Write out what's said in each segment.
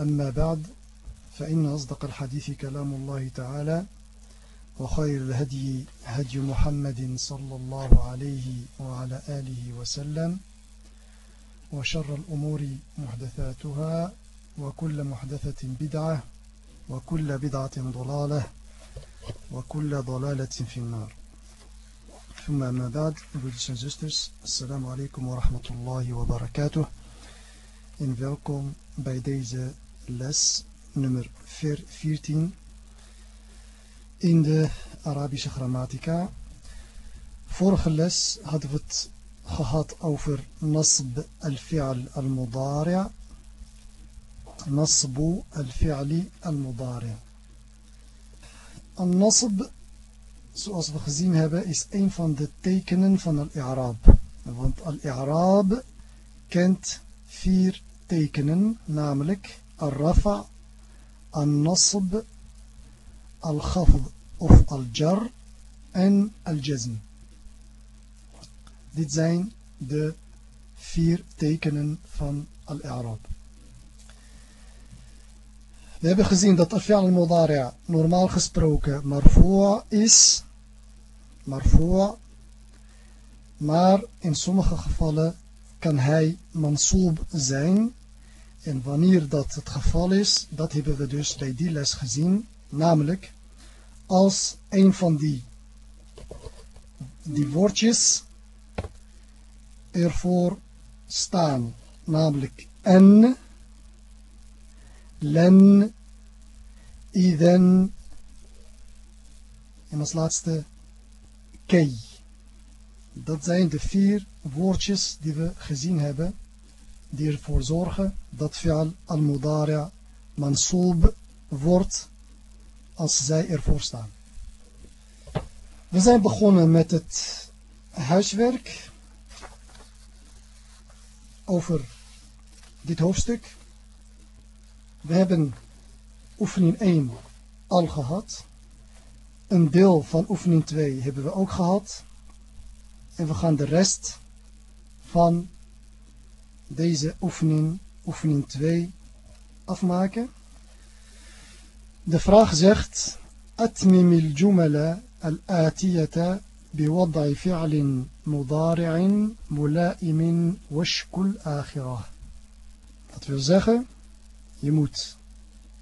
أما بعد فإن أصدق الحديث كلام الله تعالى وخير الهدي هدي محمد صلى الله عليه وعلى آله وسلم وشر الأمور محدثاتها وكل محدثة بدعة وكل بدعة ضلالة وكل ضلالة في النار. ثم أما بعد alaikum wa rahmatullahi wa barakatuh en welkom bij les nummer 14 in de Arabische grammatica. Vorige les hadden we het gehad over nasb al-fi'al al-mudari' nasbu al-fi'li al-mudari' Al-nasb, zoals we gezien hebben, is een van de tekenen van al-i'raab. Want al-i'raab kent vier tekenen, namelijk al-rafa, al-nasb, al-khafd of al-jar en al-jazm. Dit zijn de vier tekenen van al-i'raab. We hebben gezien dat al-fi'al al-mudari' normaal gesproken marfu' is, marfu' maar in sommige gevallen kan hij mansoob zijn en wanneer dat het geval is, dat hebben we dus bij die les gezien. Namelijk, als een van die, die woordjes ervoor staan. Namelijk en, len, iden en als laatste kei. Dat zijn de vier woordjes die we gezien hebben die ervoor zorgen dat fi'al al-mudari' mansoob wordt als zij ervoor staan. We zijn begonnen met het huiswerk over dit hoofdstuk. We hebben oefening 1 al gehad. Een deel van oefening 2 hebben we ook gehad. En we gaan de rest van deze oefening, oefening 2, afmaken. De vraag zegt: أتمم الجمل الآتية بوضع فعل مضارع ملائم وشك الآخرة. Dat wil zeggen, je moet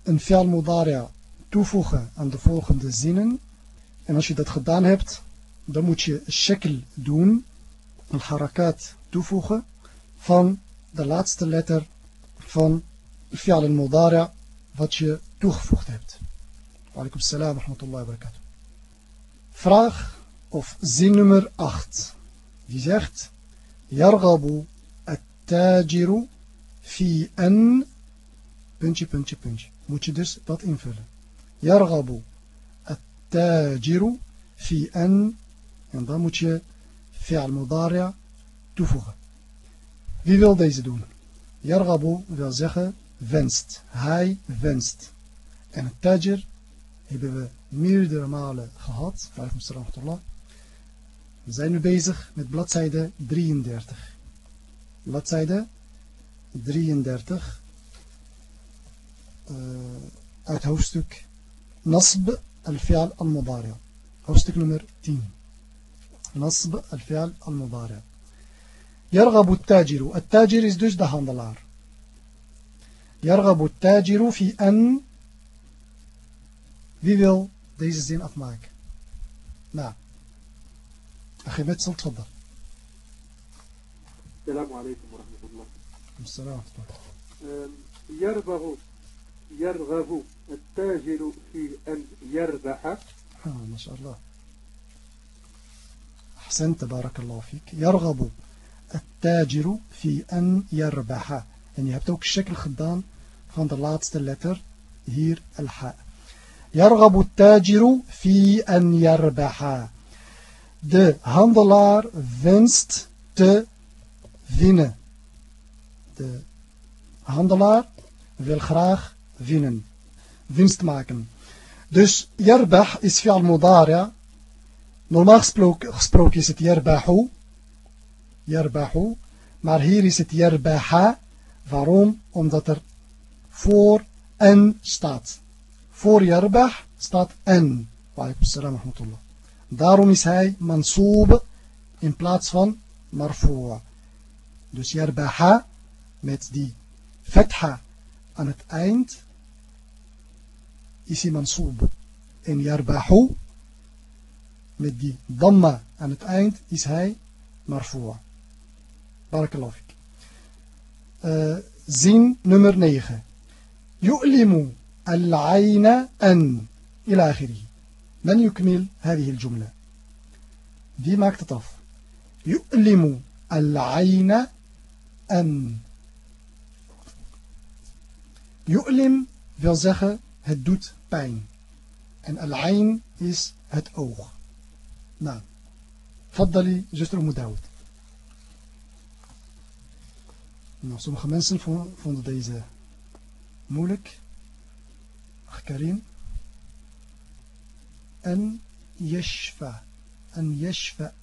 een fi'al mudari' toevoegen aan de volgende zinnen. En als je dat gedaan hebt, dan moet je shakl doen, een harakat toevoegen van de laatste letter van fi'al al-mudari' wat je toegevoegd hebt. Walaikum salam wa rahmatullahi wa barakatuh. Vraag of zin nummer 8. Die zegt Yargabu at-tajiru fi an puntje puntje puntje. Moet je dus dat invullen. Yargabu at-tajiru fi an en dan moet je fi'al mudari' toevoegen. Wie wil deze doen? Yargabu wil zeggen wenst. Hij wenst. En tajir hebben we meerdere malen gehad. We zijn nu bezig met bladzijde 33. Bladzijde 33 uh, uit hoofdstuk Nasb al-Fi'al al-Mudari. Hoofdstuk nummer 10. Nasb al-Fi'al al-Mudari. يرغب التاجر. التاجر is dus de handelaar يرغب التاجر في أن wie wil deze zin afmaken nou أخي متسل تفضل. السلام عليكم ورحمة الله. السلام يرغب يرغب التاجر في أن يربح. آه ما شاء الله. أحسنت بارك الله فيك. يرغب. التاجر في أن يربح En je hebt ook shekel gedaan van de laatste letter, hier al-ha. يرغب التاجر في أن يربح. De handelaar wenst te winnen. De handelaar wil graag winnen. Winst maken. Dus yarbah is fi'al mudari'. Normaal gesproken, is het yarbahu. Yarbahu. Maar hier is het yarbaha. Waarom? Omdat er voor en staat. Voor yarbah staat en. Waalaikum rahmatullah. Daarom is hij mansoob in plaats van marfu'. Dus yarbaha met die fetha aan het eind is hij mansoob. En yarbahu met die damma aan het eind is hij marfu'. بارك الله فيك. آه، زين نمر نيخة. يؤلم العين أن إلى آخره. من يكمل هذه الجملة؟ دي ما اكتطف يؤلم العين أن. يؤلم wil zeggen het doet pijn العين is het oog نعم. فضلي جسر مداود Nou, sommige mensen vonden deze moeilijk. Karim. En yeshfa. En yeshfa.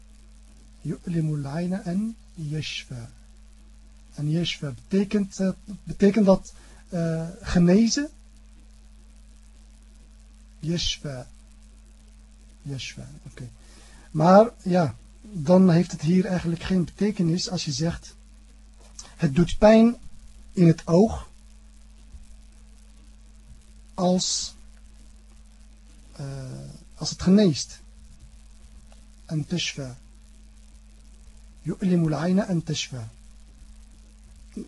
Yu'limul en yeshfa. En yeshfa betekent, eh, betekent dat eh, genezen. Yeshfa. Yeshfa, oké. Maar ja, dan heeft het hier eigenlijk geen betekenis als je zegt het doet pijn in het oog als, uh, als het geneest. En tashfa. Yu'limu en tashfa.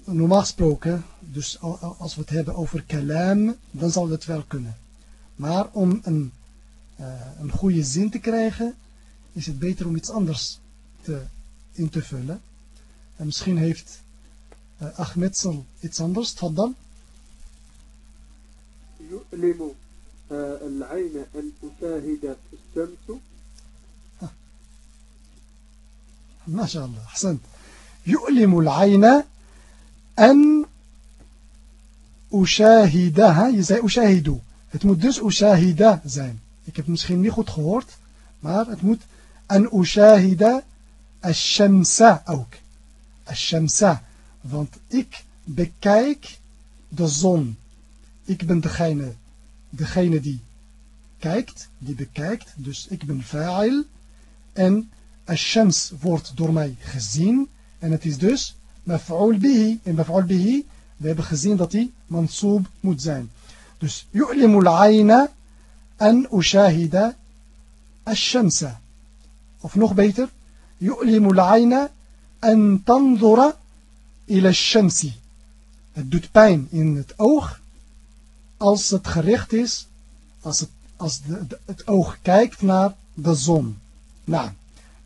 Normaal gesproken, dus als we het hebben over kalam, dan zal het wel kunnen. Maar om een, uh, een goede zin te krijgen, is het beter om iets anders te, in te vullen. En misschien heeft اخ أخمتصن إتساندرس تفضل. يؤلم آه، العين أن أشاهد الشمس. آه، ما شاء الله. أحسنت. يؤلم العين أن أشاهدها يزاي أشاهد هتمدس أشاهد زين. يكب مسخين ميخوت خورت ما هتمد أن أشاهد الشمس أوك. الشمس. Want ik bekijk de zon ik ben degene, degene die kijkt, die bekijkt. Dus ik ben fa'il. En al-shams wordt door mij gezien. En het is dus maf'ul bihi. En maf'ul bihi, we hebben gezien dat hij mansoob moet zijn. Dus yu'limu al-ayna an ushahida al-shamsa. Of nog beter, yu'limu al-ayna an tanzura ila al-shamsi. Het doet pijn in het oog als het gericht is, als het, als de, de, het oog kijkt naar de zon. Nou,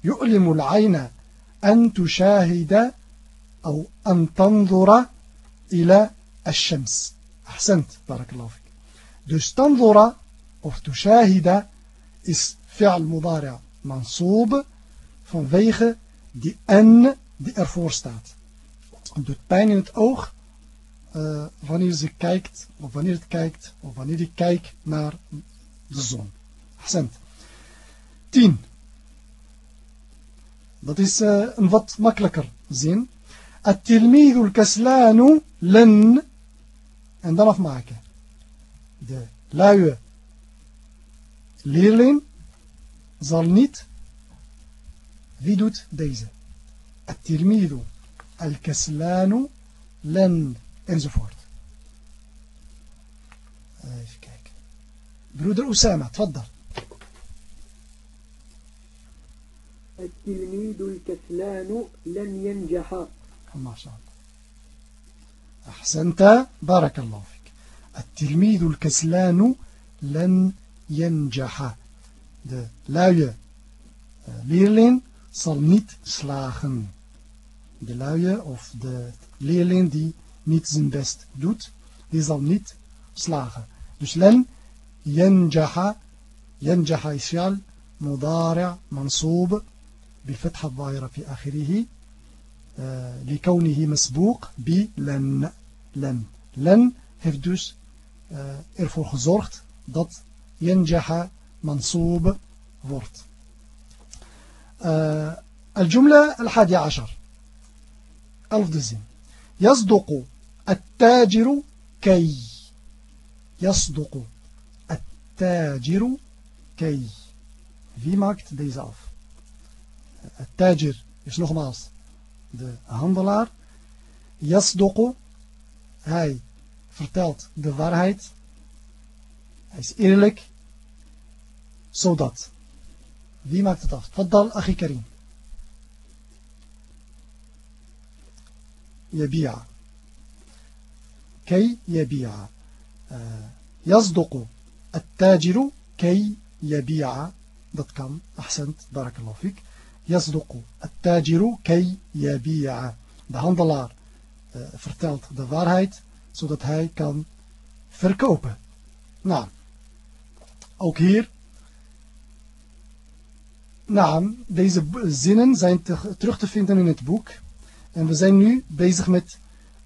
يؤلم العين أن تشاهد أو أن تنظر إلى الشمس أحسنت بارك الله فيك dus تنظر of تشاهد is فعل مضارع منصوب vanwege die en die ervoor staat. Het doet pijn in het oog uh, wanneer ze kijkt, of wanneer het kijkt, of wanneer ik kijk naar de zon. Accent. 10. Dat is uh, een wat makkelijker zin. التلميذ الكسلان لن en dan afmaken. De luie leerling zal niet wie doet deze? التلميذ الكسلان لن enzovoort. Even kijken. Broeder Osama, تفضل. التلميذ الكسلان لن ينجح ما شاء الله أحسنت بارك الله فيك التلميذ الكسلان لن ينجح de luie leerling zal niet slagen. De luie of de leerling die niet zijn best doet, die zal niet slagen. Dus len ينجح ينجح إشيال مضارع منصوب بفتح الظاهرة في آخره آه لكونه مسبوق بلن لن لن heeft dus uh, ervoor gezorgd dat ينجح منصوب wordt uh, الجملة الحادية عشر elfde zin. Yasdoku at-tajiru kei. Yasdoku at-tajiru. Wie maakt deze af? At-tajir is nogmaals de handelaar. Yasdoku, hij vertelt de waarheid. Hij is eerlijk. Zodat. Wie maakt het af? Faddal Achikarim. يبيع كي يبيع يصدق التاجر كي يبيع dat kan أحسنت بارك الله فيك يصدق التاجر كي يبيع de handelaar uh, vertelt de waarheid zodat hij kan verkopen nou ook hier nou, deze zinnen zijn te, terug te vinden in het boek en we zijn nu bezig met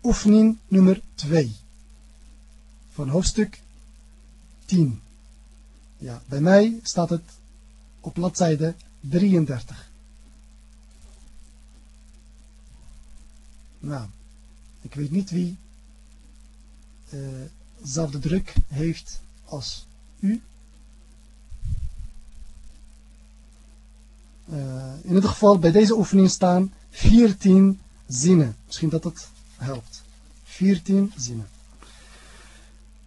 oefening nummer 2 van hoofdstuk 10. Ja, bij mij staat het op bladzijde 33. Nou, ik weet niet wie dezelfde druk heeft als u. Uh, in ieder geval bij deze oefening staan 14 zinnen. Misschien dat het helpt. 14 zinnen.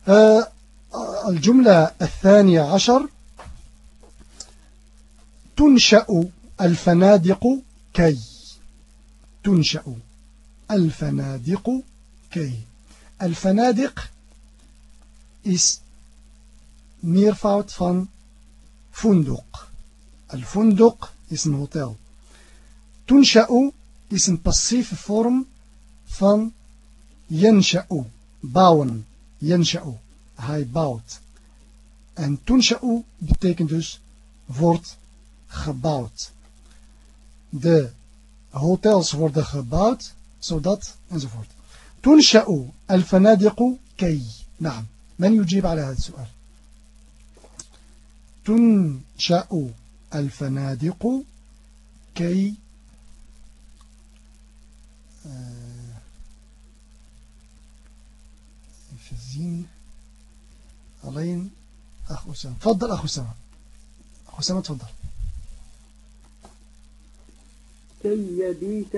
Uh, الجملة الثانية عشر تنشأ الفنادق كي تنشأ الفنادق كي الفنادق is meervoud van funduk. Al-funduk is een hotel. Tunsha'u is een passieve vorm van yansha'u, bouwen. Yansha'u, hij bouwt. En tunsha'u betekent dus wordt gebouwd. De hotels worden gebouwd, zodat, enzovoort. تنشأ الفنادق كي نعم من يجيب على هذا السؤال تنشأ الفنادق كي even zien alleen أخ أسامة. تفضل أخ أسامة. أخ أسامة تفضل. كي يبيت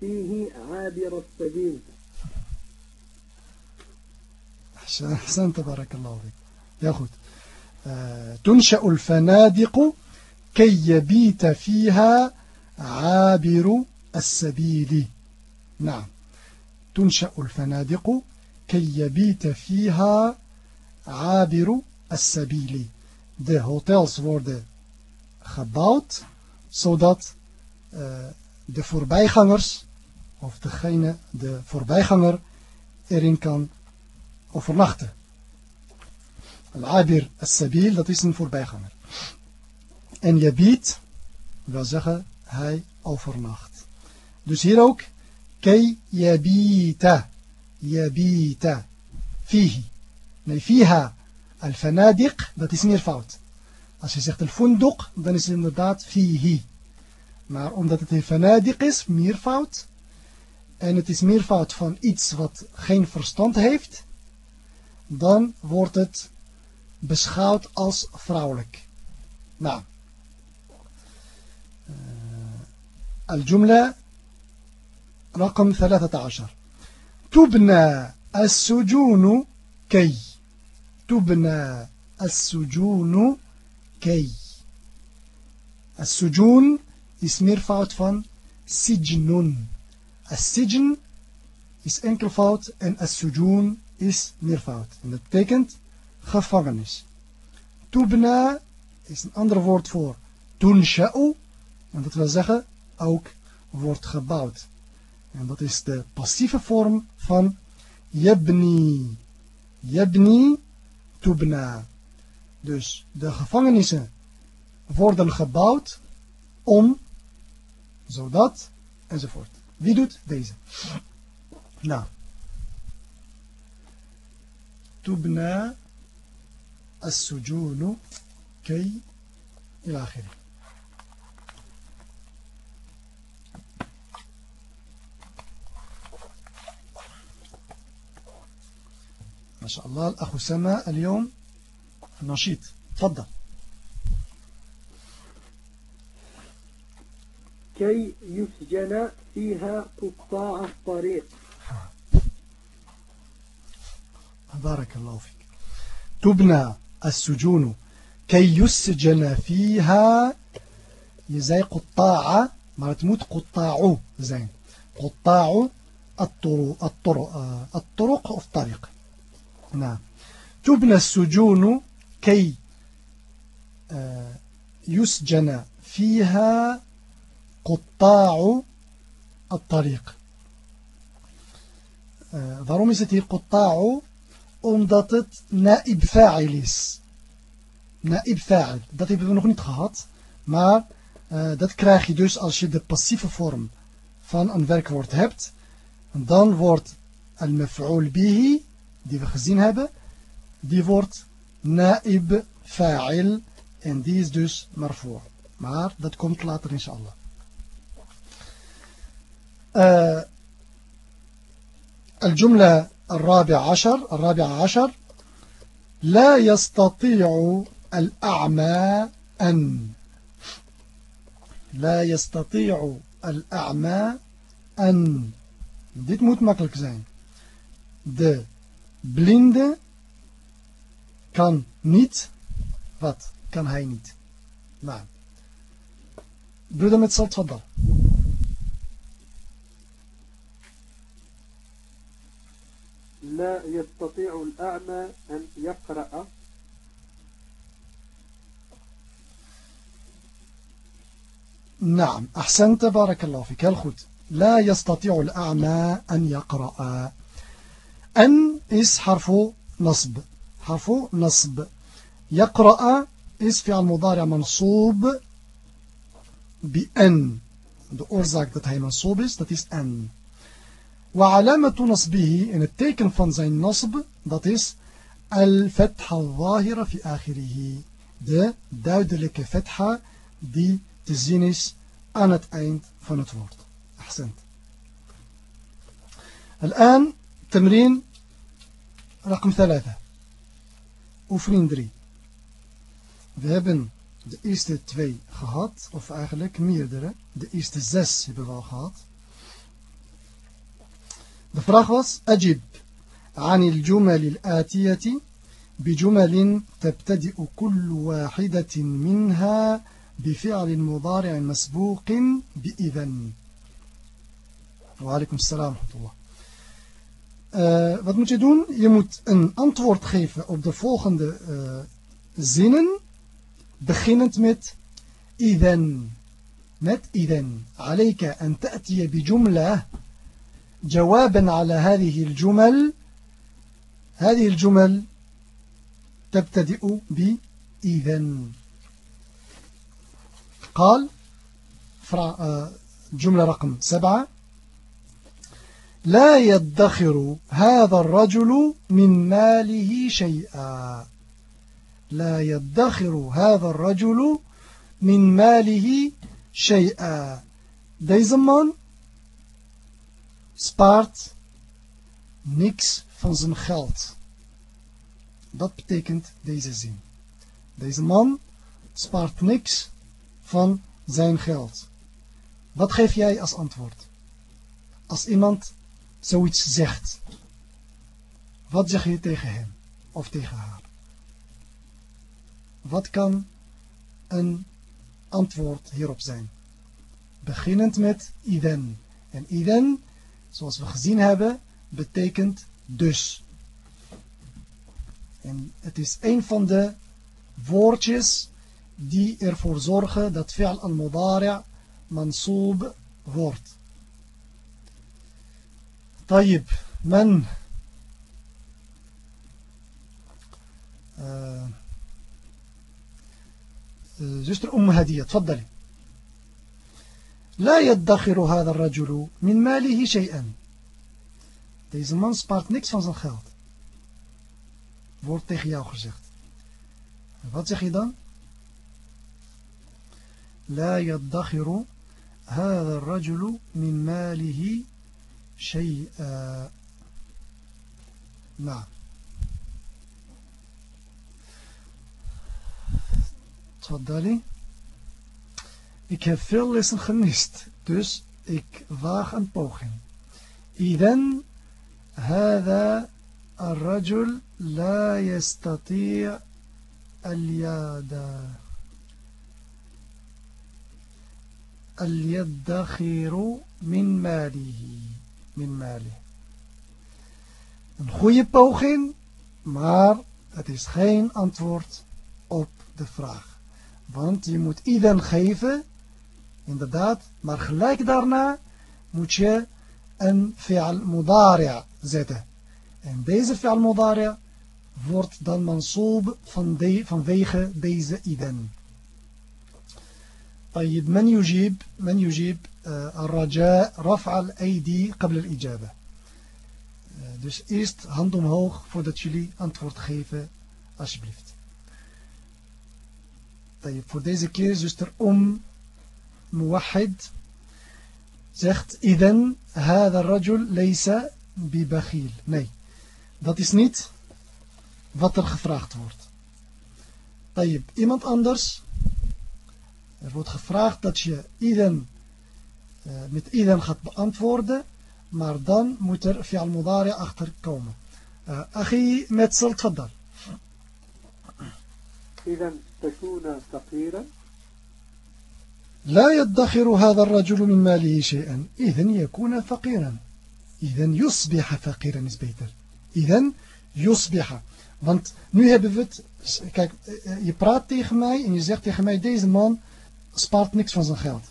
فيه عابر السبيل؟ أحسنت بارك الله فيك. يا خد آه تنشأ الفنادق كي يبيت فيها عابر السبيل. نعم تنشأ الفنادق كي يبيت فيها عابر السبيل de hotels worden gebouwd zodat uh, de voorbijgangers, of degene, de voorbijganger, erin kan overnachten. Al-Abir al-Sabil, dat is een voorbijganger. En Yabit wil zeggen, hij overnacht. Dus hier ook, kei yabita, yabita, fihi. Nee, fiha, al-fanadiq, dat is meer fout. Als je zegt al-funduk, dan is het inderdaad fihi. Maar omdat het een fanadik is, meervoud, en het is meervoud van iets wat geen verstand heeft, dan wordt het beschouwd als vrouwelijk. Nou. الجملة رقم 13 تبنى السجون كي تبنى السجون كي السجون is meervoud van sijnun. As-sijn is enkelvoud en as-sujun is meervoud. En dat betekent gevangenis. Tubna is een ander woord voor tunsha'u. En dat wil zeggen ook wordt gebouwd. En dat is de passieve vorm van Jebni. Jebni tubna. Dus de gevangenissen worden gebouwd om, zodat, enzovoort. Wie doet deze? Nou. Tubna as-sujunu kay ila شاء الله. الأخ أسامة اليوم نشيط. تفضل. كي يسجن فيها قطاع الطريق. بارك الله فيك. تبنى السجون كي يسجن فيها يزاي قطاع ما تموت قطاع زين. قطاع الطرق الطرق الطرق الطريق. نعم تبنى السجون كي آه، يسجن فيها قطاع الطريق waarom is het hier قطاع omdat het naib fa'il is naib fa'il dat hebben we nog niet gehad maar uh, dat krijg je dus als je de passieve vorm van een werkwoord hebt dan wordt al-maf'ul bihi die we gezien hebben die wordt naib fa'il en die is dus marfu' maar dat komt later inshallah آه، الجملة الرابع عشر الرابع عشر لا يستطيع الأعمى أن لا يستطيع الأعمى أن dit moet makkelijk zijn de blinde kan niet. Wat? Kan hij niet? Nou. Broeder met zal tfaddal لا يستطيع الأعمى أن يقرأ. نعم. أحسنت. بارك الله فيك. الخد لا يستطيع الأعمى أن يقرأ. أن إس حرف نصب حرف نصب يقرأ إس فعل مضارع منصوب بأن de oorzaak dat hij منصوب is, dat is أن وعلامة نصبه in het teken van zijn nasb dat is al-fatha al-zahira fi akhirihi de duidelijke fatha die te zien is aan het eind van het woord أحسنت الآن تمرين رقم ثلاثة oefening 3 we hebben de eerste twee gehad of eigenlijk meerdere de eerste zes hebben we al gehad De vraag was أجب عن الجمل الآتية بجمل تبتدئ كل واحدة منها بفعل مضارع مسبوق بإذن وعليكم السلام ورحمة الله uh, wat moet je doen? Je moet een antwoord geven op de volgende uh, zinnen, beginnend met إذن met إذن عليك أن تأتي بجملة جوابا على هذه الجمل هذه الجمل تبتدئ بإذن قال آه، جملة رقم سبعة لا يدخر هذا الرجل من ماله شيئا لا يدخر هذا الرجل من ماله شيئا Deze man spaart niks van zijn geld. Dat betekent deze zin. Deze man spaart niks van zijn geld. Wat geef jij als antwoord? Als iemand zoiets zegt, wat zeg je tegen hem of tegen haar? Wat kan een antwoord hierop zijn? Beginnend met iden. En iden zoals we gezien hebben, betekent dus. En het is een van de woordjes die ervoor zorgen dat fi'al al-mudari' mansoob wordt. طيب من زوستر أم هدية تفضلي لا يدخر هذا الرجل من ماله شيئا Deze man spaart niks van zijn geld. Wordt tegen jou gezegd. En wat zeg je dan? لا يدخر هذا الرجل من ماله شيئا آه، نعم. تفضلي. Ik heb veel lessen gemist, dus ik waag een poging. إذن هذا الرجل لا يستطيع اليد اليدخر من ماله min mali. Een goede poging, maar het is geen antwoord op de vraag. Want je moet iedereen geven, inderdaad, maar gelijk daarna moet je een fi'al mudaria zetten. En deze fi'al mudaria wordt dan mansoob van de, vanwege deze iden. طيب من يجيب من يجيب الرجاء رفع الأيدي قبل الإجابة dus eerst hand omhoog voordat jullie antwoord geven alsjeblieft طيب voor deze keer zuster Om Muwahid zegt إذن هذا الرجل ليس ببخيل nee dat is niet wat er gevraagd wordt. Tayyip, iemand anders. Er wordt gevraagd dat je iedereen, uh, met iedereen gaat beantwoorden. Maar dan moet er fi'al mudari achter komen. Uh, أخي متسل تفضل إذا تكون فقيرا لا يدخر هذا الرجل من ماله شيئا إذن يكون فقيرا إذن يصبح فقيرا is beter إذن يصبح Want nu hebben we het... Kijk, je praat tegen mij en je zegt tegen mij... Deze man spaart niks van zijn geld.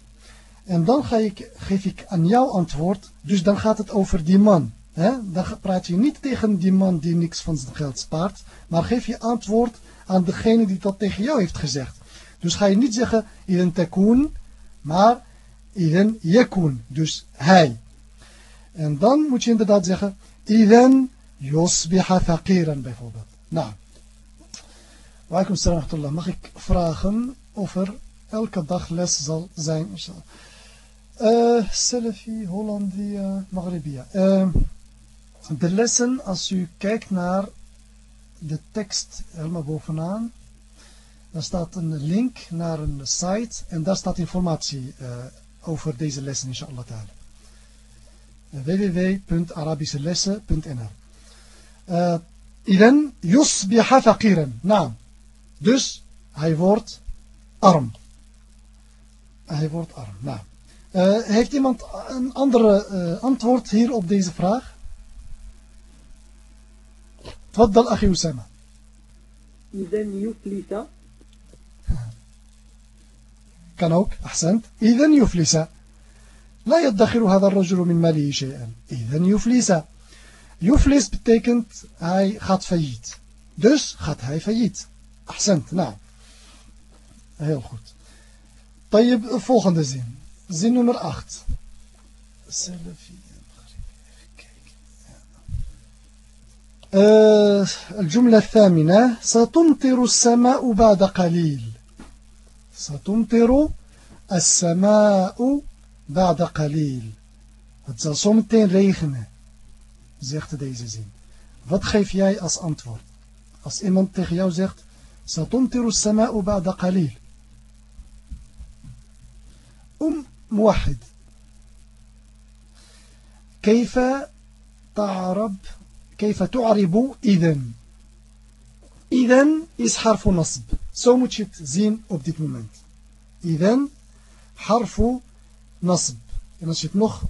En dan ga geef ik aan jou antwoord. Dus dan gaat het over die man. Hè? Dan praat je niet tegen die man die niks van zijn geld spaart. Maar geef je antwoord aan degene die dat tegen jou heeft gezegd. Dus ga je niet zeggen... Iden takoon. Maar... Iden yakun. Dus hij. En dan moet je inderdaad zeggen... Iden yusbiha faqiran bijvoorbeeld. Nou, Waikum salam Mag ik vragen of er elke dag les zal zijn? Uh, Salafi, Hollandia, Maghribia. Uh, de lessen, als u kijkt naar de tekst helemaal bovenaan, dan staat een link naar een site en daar staat informatie uh, over deze lessen, inshallah ta'ala. www.arabische uh, Idan yusbiha faqiran. Nou, dus hij wordt arm. Hij wordt arm. Nou. Uh, heeft iemand een andere uh, antwoord hier op deze vraag? تفضل أخي أسامة إذا يفلس كان ook أحسنت إذا يفلس لا يدخر هذا الرجل من ماله شيئا إذا يفلس Yuflis betekent hij gaat failliet. Dus gaat hij failliet. Accent, nou. Heel goed. طيب فوخند زين زين نمر أخت سلفي الجملة الثامنة. ستمطر السماء بعد قليل. ستمطر السماء بعد قليل. ستمطر ريخنا زيغت ديزة زين فات خيف ياي أس أنتور أس زيغت ستمطر السماء بعد قليل أم موحد كيف تعرب كيف تعرب إذن؟ إذن إذ حرف نصب. Zo moet het zijn op dit moment. إذن حرف نصب. en als je het nog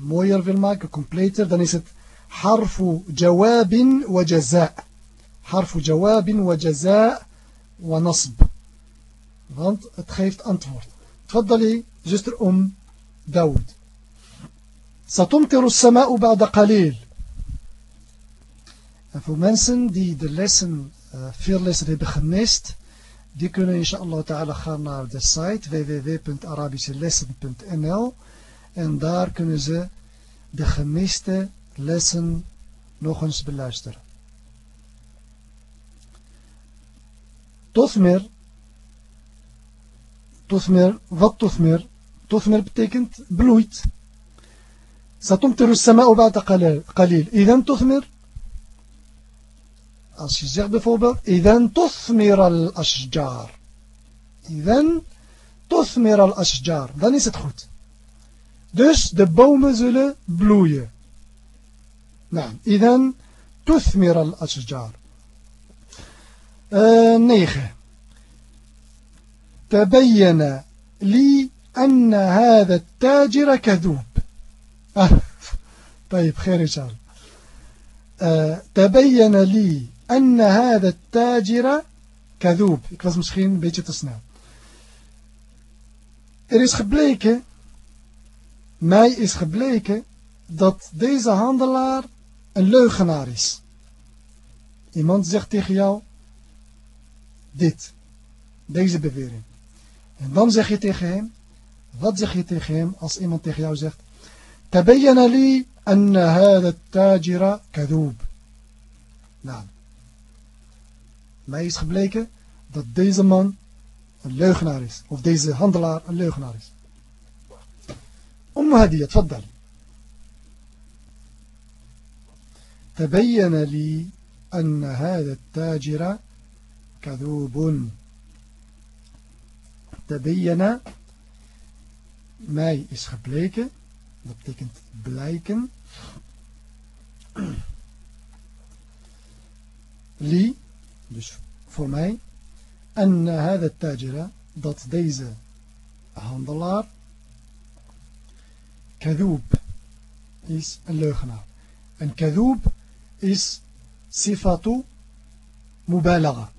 mooier wil maken completer dan إذن آه، آه، حرف جواب وجزاء. حرف جواب وجزاء ونصب. want het geeft antwoord. تفضلي, zuster أم داود. Satumtiru sama'u ba'da qalil. En voor mensen die de lessen, eh, veel lessen hebben gemist, die kunnen inshallah ta'ala gaan naar de site www.arabischelessen.nl en daar kunnen ze de gemiste lessen nog eens beluisteren. Tot meer. Tosmer, wat Tosmer? Tosmer betekent bloeit. ستمطر السماء بعد قليل إذا تثمر als je zegt bijvoorbeeld إذن تثمر الأشجار إذن تثمر الأشجار dan is het goed dus de bomen zullen bloeien نعم إذن تثمر الأشجار نيخة تبين لي أن هذا التاجر كذوب آه. طيب خير إن شاء الله آه. تبين لي أن هذا التاجر كذوب ik was misschien een beetje te snel er is gebleken mij is gebleken dat deze handelaar een leugenaar is iemand zegt tegen jou dit deze bewering en dan zeg je tegen hem wat zeg je tegen hem als iemand tegen jou zegt تبين لي أن هذا التاجر كذوب Nou, mij is gebleken dat deze man een leugenaar is. Of deze handelaar een leugenaar is. أم هدية تفضل تبين لي أن هذا التاجر كذوب tabayyana, mij is gebleken, dat betekent blijken, li, dus voor mij, en eh, hada tajira, dat deze handelaar, kadoob, is een leugenaar. En kadoob is sifatu mubalagha.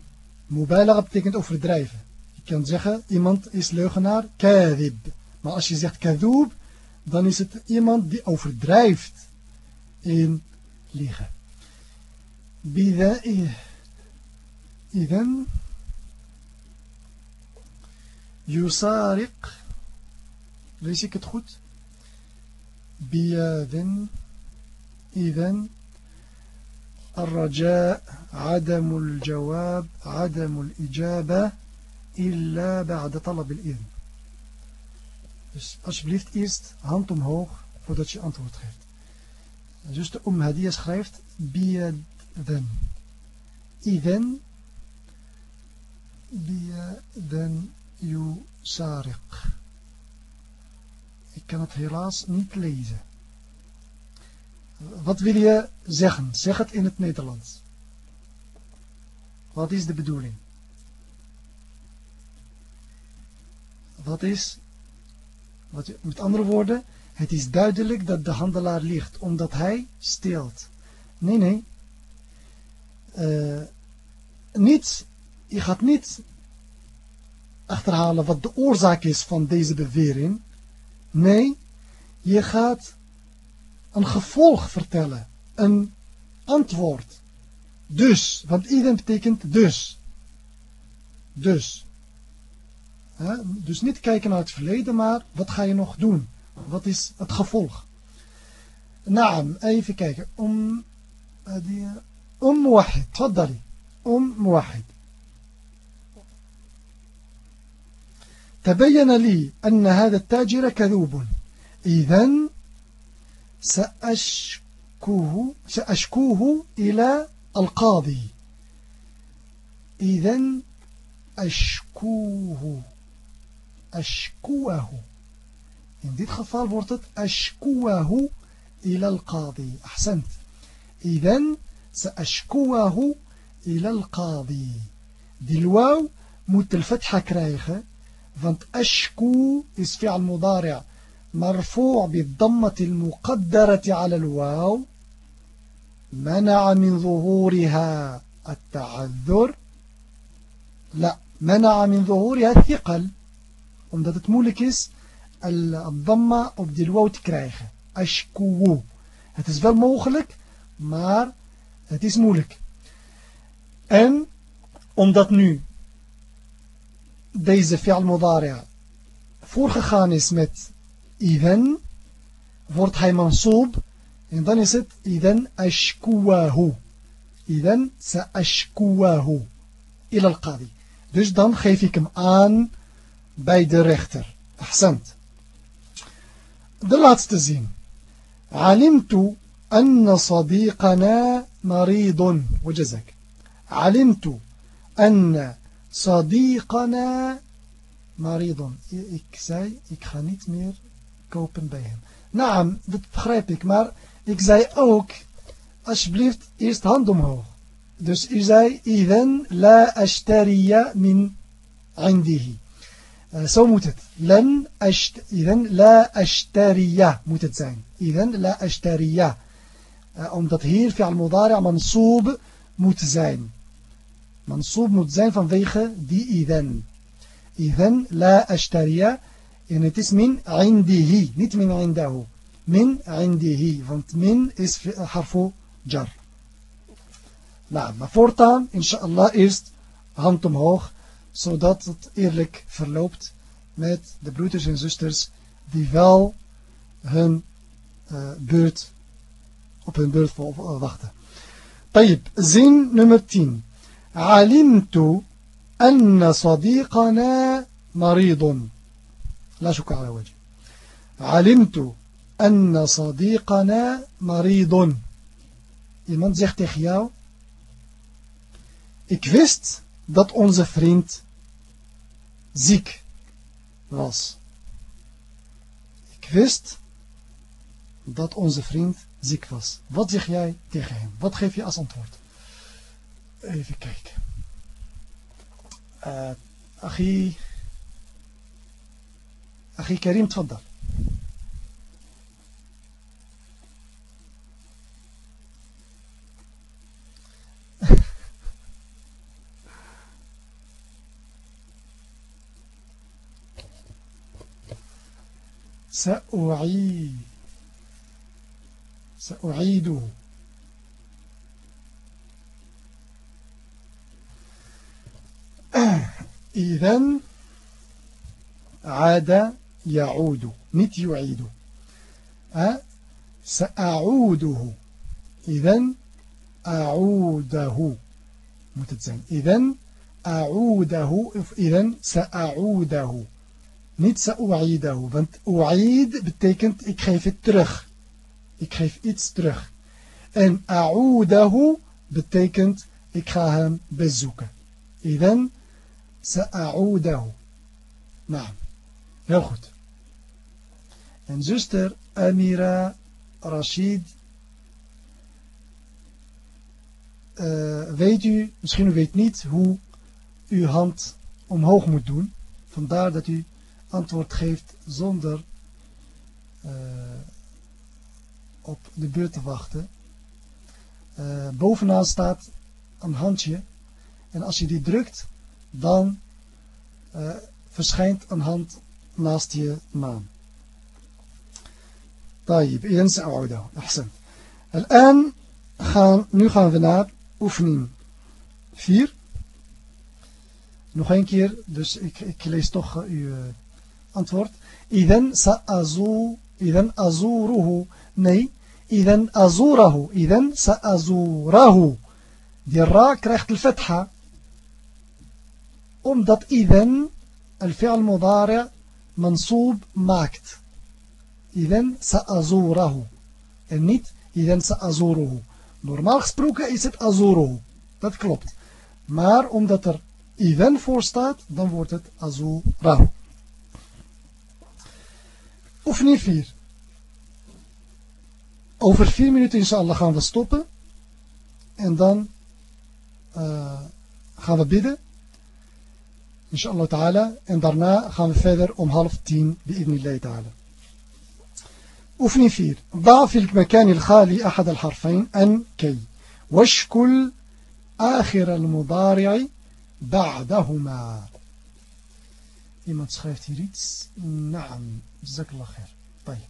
Mubalagha betekent overdrijven. Kan zeggen iemand is leugenaar kadib maar als je zegt kadoob dan is het iemand die overdrijft in liegen. إذن يسارق ik het goed بياذن إذن الرجاء عدم الجواب عدم الإجابة illa ba'da talab al-idn. Dus alsjeblieft eerst hand omhoog voordat je antwoord geeft. Dus de Umm Hadiya schrijft biyadan. iden biyadan yusariq. Ik kan het helaas niet lezen. Wat wil je zeggen? Zeg het in het Nederlands. Wat is de bedoeling? Wat is wat, met andere woorden, het is duidelijk dat de handelaar ligt, omdat hij steelt. Nee, nee. Uh, je gaat niet achterhalen wat de oorzaak is van deze bewering. Nee, je gaat een gevolg vertellen. Een antwoord. Dus, want iedereen betekent dus. Dus. Dus niet kijken naar het verleden, maar wat ga je nog doen? Wat is het gevolg? Naam, even kijken. Om, om wahid, tfaddali. Om wahid. تبين لي أن هذا التاجر كذوب إذن سأشكوه, سأشكوه إلى القاضي إذن أشكوه أشكوه. Dit geval wordt het أشكوه إلى القاضي. أحسنت. إذن سأشكوه إلى القاضي. Die الواو de fatha krijgen want أشكو is فعل مضارع مرفوع بالضمة المقدرة على الواو. منع من ظهورها التعذر. لا منع من ظهورها الثقل. Omdat het moeilijk is al-damma op de waw te krijgen. Ashkuwu. Het is wel mogelijk, maar het is moeilijk. En omdat nu deze fi'al voorgegaan is met idhan, wordt hij mansoob en dan is het idhan ashkuwahu. Idhan sa ashkuwahu ila al-qadi. Dus dan geef ik hem aan bij de rechter. Ahsant. De laatste zin. علمت أن صديقنا مريض وجزاك علمت أن صديقنا مريض ik zei ik ga niet meer kopen bij hem naam dat begrijp ik maar ik zei ook alsjeblieft eerst hand omhoog dus u zei إذن لا أشتري من عنده zo moet het لن أشت... إذن لا أشتري moet het zijn إذن لا أشتري omdat hier fi'al mudari' mansoob moet zijn mansoob moet zijn vanwege die إذن إذن لا أشتري en het is min عنده niet min عنده min عنده want min is harfu jar nou, maar voortaan inshallah eerst hand omhoog zodat het eerlijk verloopt met de broeders en zusters die wel hun uh, beurt op hun beurt wachten. طيب zin nummer 10 علمت أن صديقنا مريض لا شك على وجه علمت أن صديقنا مريض iemand zegt tegen jou ik wist dat onze vriend ziek was. Ik wist dat onze vriend ziek was. Wat zeg jij tegen hem? Wat geef je als antwoord? Even kijken. Uh, Achie, Achie Karim, tfaddal. سأعيد. سأعيده إذن عاد يعود. نت يعيد؟ سأعوده. إذن أعوده. متتزين إذن أعوده. إذن سأعوده. Niet sa'u'idahu, want u'id betekent ik geef het terug. Ik geef iets terug. En a'udahu betekent ik ga hem bezoeken. Idan sa'udahu. Nou, heel goed. En zuster Amira Rashid, uh, weet u, misschien u weet niet hoe uw hand omhoog moet doen. Vandaar dat u antwoord geeft zonder uh, op de beurt te wachten. Uh, bovenaan staat een handje en als je die drukt dan uh, verschijnt een hand naast je naam. طيب إذن سأعود أحسن الآن gaan, nu gaan we naar oefening 4 nog een keer dus ik, ik lees toch uh, uw Antwoord. Iden sa'azu, iden azuruhu. Nee, iden azurahu. Iden sa'azurahu. Die ra krijgt de fetha. Omdat iden الفعل مضارع منصوب maakt. Iden sa'azurahu. En niet iden sa'azuruhu. Normaal gesproken is het azuruhu. Dat klopt. Maar omdat er iden voor staat, dan wordt het azurahu. Oefening 4. Over vier minuten inshallah gaan we stoppen. En dan uh, gaan we bidden. Inshallah ta'ala. En daarna gaan we verder om half tien بإذن ta'ala. Oefening 4. ضع في المكان الخالي أحد الحرفين أن كي واشكل آخر المضارع بعدهما Iemand schrijft hier iets. Naam. Jazakallah khair. طيب.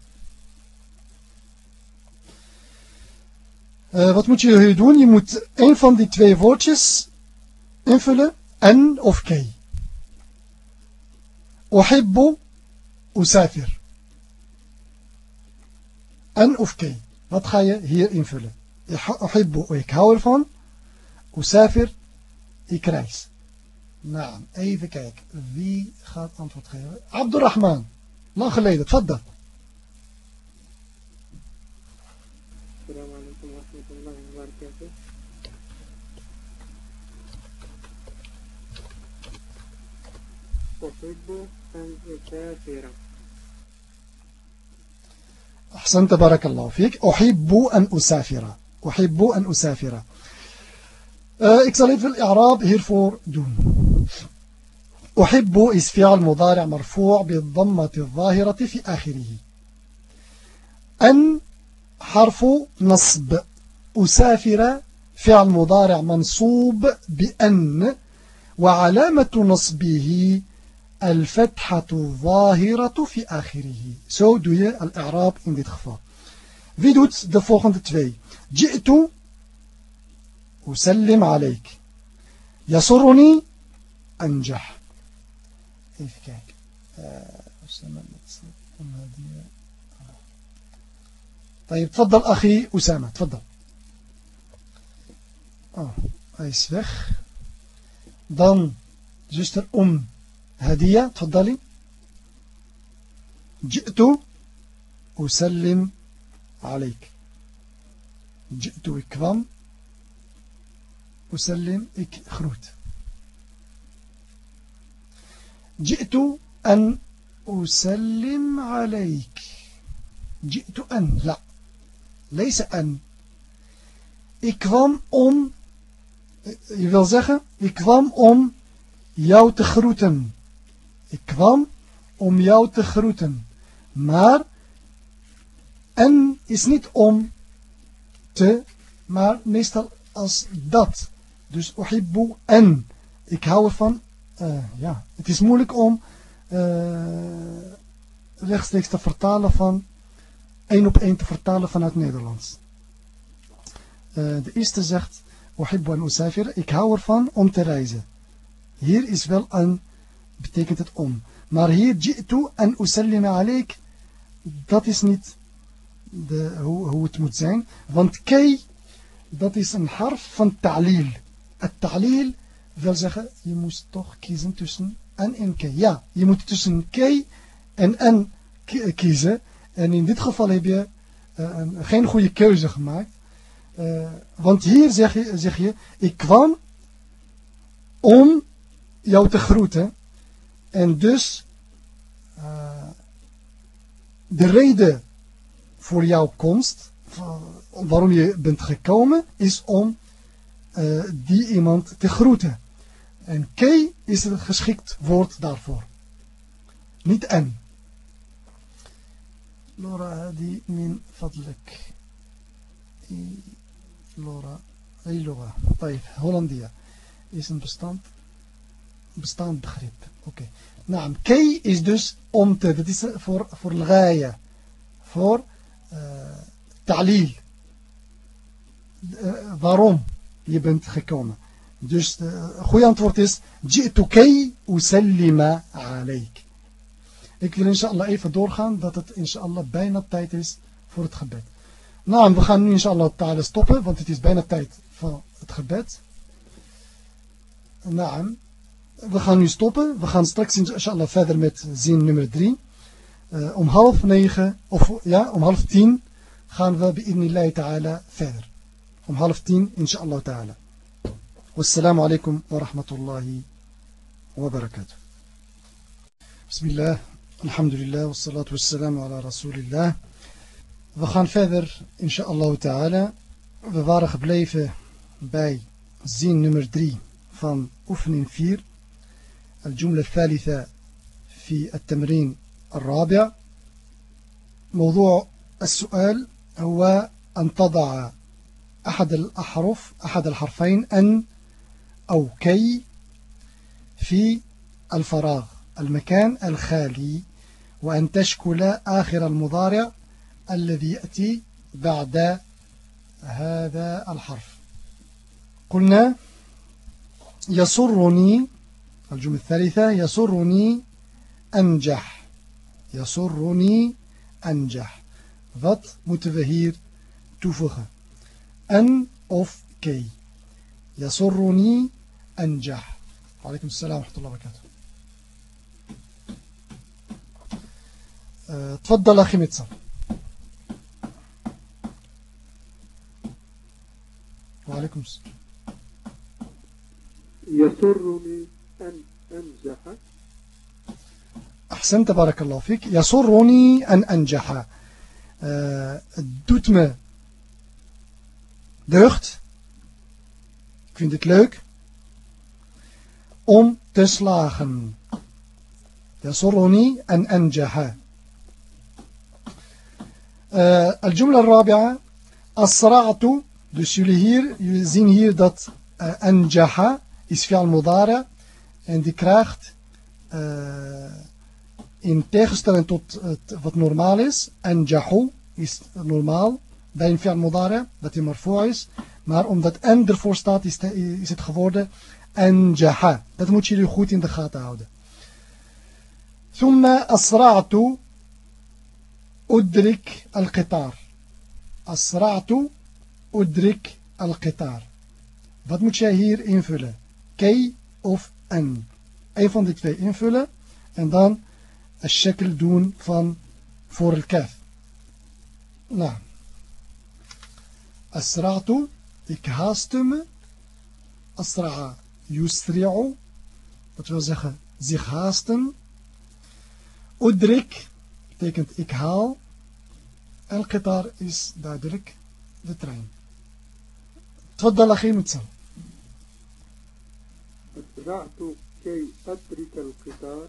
Uh, wat moet je hier doen? Je moet een van die twee woordjes invullen. En of kei. Uhibbu usafir. En of kei. Wat ga je hier invullen? Uhibbu, ik hou ervan. Usafir, ik reis. Nou, even kijken. Wie gaat antwoord geven? Abdurrahman. ما خليدة تفضل. السلام عليكم ورحمة الله وبركاته أحب أن أسافر أحسنت بارك الله فيك. أحب أن أسافر. أحب أن أسافر. Ik zal even Arab hiervoor doen. أحب is فعل مضارع مرفوع بالضمة الظاهرة في آخره. أن حرف نصب. أسافر فعل مضارع منصوب بأن. وعلامة نصبه الفتحة الظاهرة في آخره. Zo doe je al-i'raab in dit geval. Wie doet de volgende? جئت أسلم عليك. يسرني أنجح. Even kijken. أسامة طيب تفضل أخي أسامة تفضل Oh, hij is weg. Dan zuster Om Hadia, تفضلي. جئت أسلم عليك. جئت ik kwam. أسلم ik groet. جئت أن أسلم عليك. جئت أن لا ليس أن ik kwam om je wil zeggen, ik kwam om jou te groeten. Ik kwam om jou te groeten. Maar, en is niet om te, maar meestal als dat. Dus uhibbu en. Ik hou ervan, eh, ja, het is moeilijk om eh, rechtstreeks te vertalen van, één op één te vertalen vanuit Nederlands. Eh, de eerste zegt, ik hou ervan om te reizen. Hier is wel een, betekent het om. Maar hier, ji'tu en usallima alaik, dat is niet de, hoe, hoe het moet zijn. Want kei, dat is een harf van ta'lil. Het ta'lil wil zeggen je moet toch kiezen tussen en en kei ja je moet tussen kei en en kiezen en in dit geval heb je uh, een, geen goede keuze gemaakt uh, want hier zeg je, zeg je, ik kwam om jou te groeten. En dus de reden voor jouw komst, waarom je bent gekomen, is om die iemand te groeten. En k is een geschikt woord daarvoor. Niet n. Laura, die min fadlik. Laura, Ilora. Hollandia is een bestand, bestaand begrip. Oké. Okay. Naam kei is dus om te, dat is eh, voor, voor lgaya, voor uh, ta'lil. Eh, waarom je bent gekomen dus het goede antwoord is ji'tu kei usallima alayk ik wil inshallah even doorgaan dat het inshallah bijna tijd is voor het gebed Nou, we gaan nu inshallah ta'ala stoppen, want het is bijna tijd van het gebed. Nou, we gaan nu stoppen. We gaan straks inshallah verder met zin nummer 3. Uh, om half negen, of ja, om half tien gaan we بإذن الله تعالى verder. Om half tien, إن شاء الله تعالى. والسلام عليكم ورحمة الله وبركاته. بسم الله الحمد لله والصلاة والسلام على رسول الله. We gaan verder إن شاء الله تعالى We waren gebleven bij zin nummer 3 van oefening vier الجملة الثالثة في التمرين الرابع موضوع السؤال هو أن تضع أحد الأحرف أحد الحرفين أن أو كي في الفراغ المكان الخالي وأن تشكل آخر المضارع الذي يأتي بعد هذا الحرف قلنا يسرني الجملة الثالثة يسرني أنجح يسرني أنجح Wat moeten we? Een of kei. يسرني أنجح. وعليكم السلام ورحمة الله وبركاته. أه تفضل أخي متصل. وعليكم السلام يسرني أن أنجح أحسنت بارك الله فيك يسرني أن أنجح het doet me deugd ik vind het leuk om te slagen يسرني أن أنجح الجملة الرابعة أسرعت dus jullie hier jullie zien hier dat uh, أنجح is fi'al mudara en die krijgt uh, in tegenstelling tot het, wat normaal is أنجحوا is normaal bij een fi'al mudara dat hij marfu is maar omdat en ervoor staat is, is het geworden أنجح dat moet jullie goed in de gaten houden ثم أسرعت أدرك القطار أسرعت أدرك القطار Wat moet jij hier invullen? K of N? Een van die twee invullen en dan een shekel doen van voor el kaf. Nou. Asra'tu, ik haaste me. Asra'a yusri'u, dat wil zeggen zich haasten. Udrik betekent ik haal. El-Qitar is duidelijk de trein. تفضل أخي متسم أسرعت كي أدرك القطار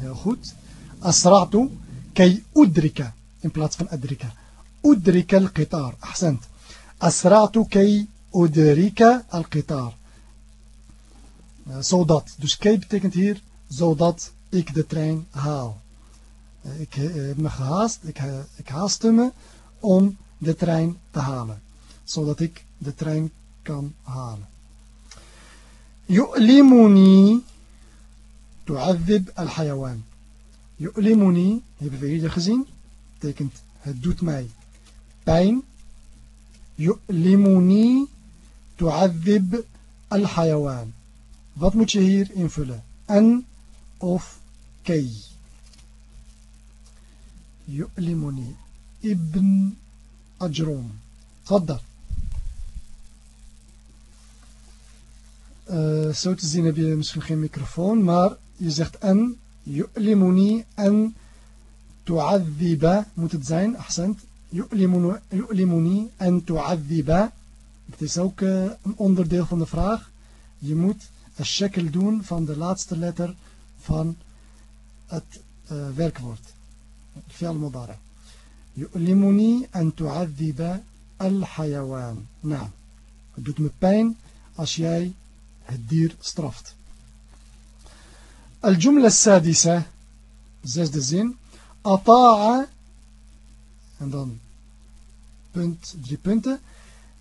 Heel goed. أسرعت كي أدرك in plaats van أدرك أدرك القطار أحسنت أسرعت كي أدرك القطار zodat dus kei betekent hier zodat ik de trein haal ik heb me gehaast ik, ik haastte me om de trein te halen zodat ik de trein kan halen يؤلمني تعذب الحيوان يؤلمني hebben we eerder gezien betekent het doet mij pijn يؤلمني تعذب الحيوان wat moet je hier invullen en of kei يؤلمني ابن أجروم تفضل Uh, zo te zien heb je misschien geen microfoon, maar je zegt en, yu'limuni en tu'adhiba moet het zijn, ahsend. Yu'limuni en tu'adhiba. Het is ook uh, een onderdeel van de vraag. Je moet een shekel doen van de laatste letter van het uh, werkwoord. Fi'al mudara. Yu'limuni en tu'adhiba al-hayawan. Nou, het doet me pijn als jij het dier straft. الجملة السادسة zesde zin أطاع en dan punt, drie punten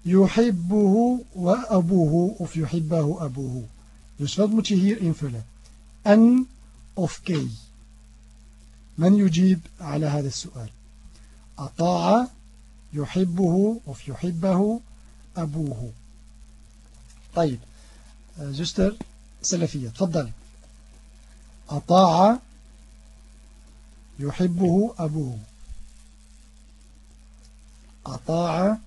يحبه وأبوه of يحبه أبوه dus wat moet je hier invullen? En of kei من يجيب على هذا السؤال أطاع يحبه of يحبه أبوه طيب زستر سلفية تفضل أطاع يحبه أبوه أطاع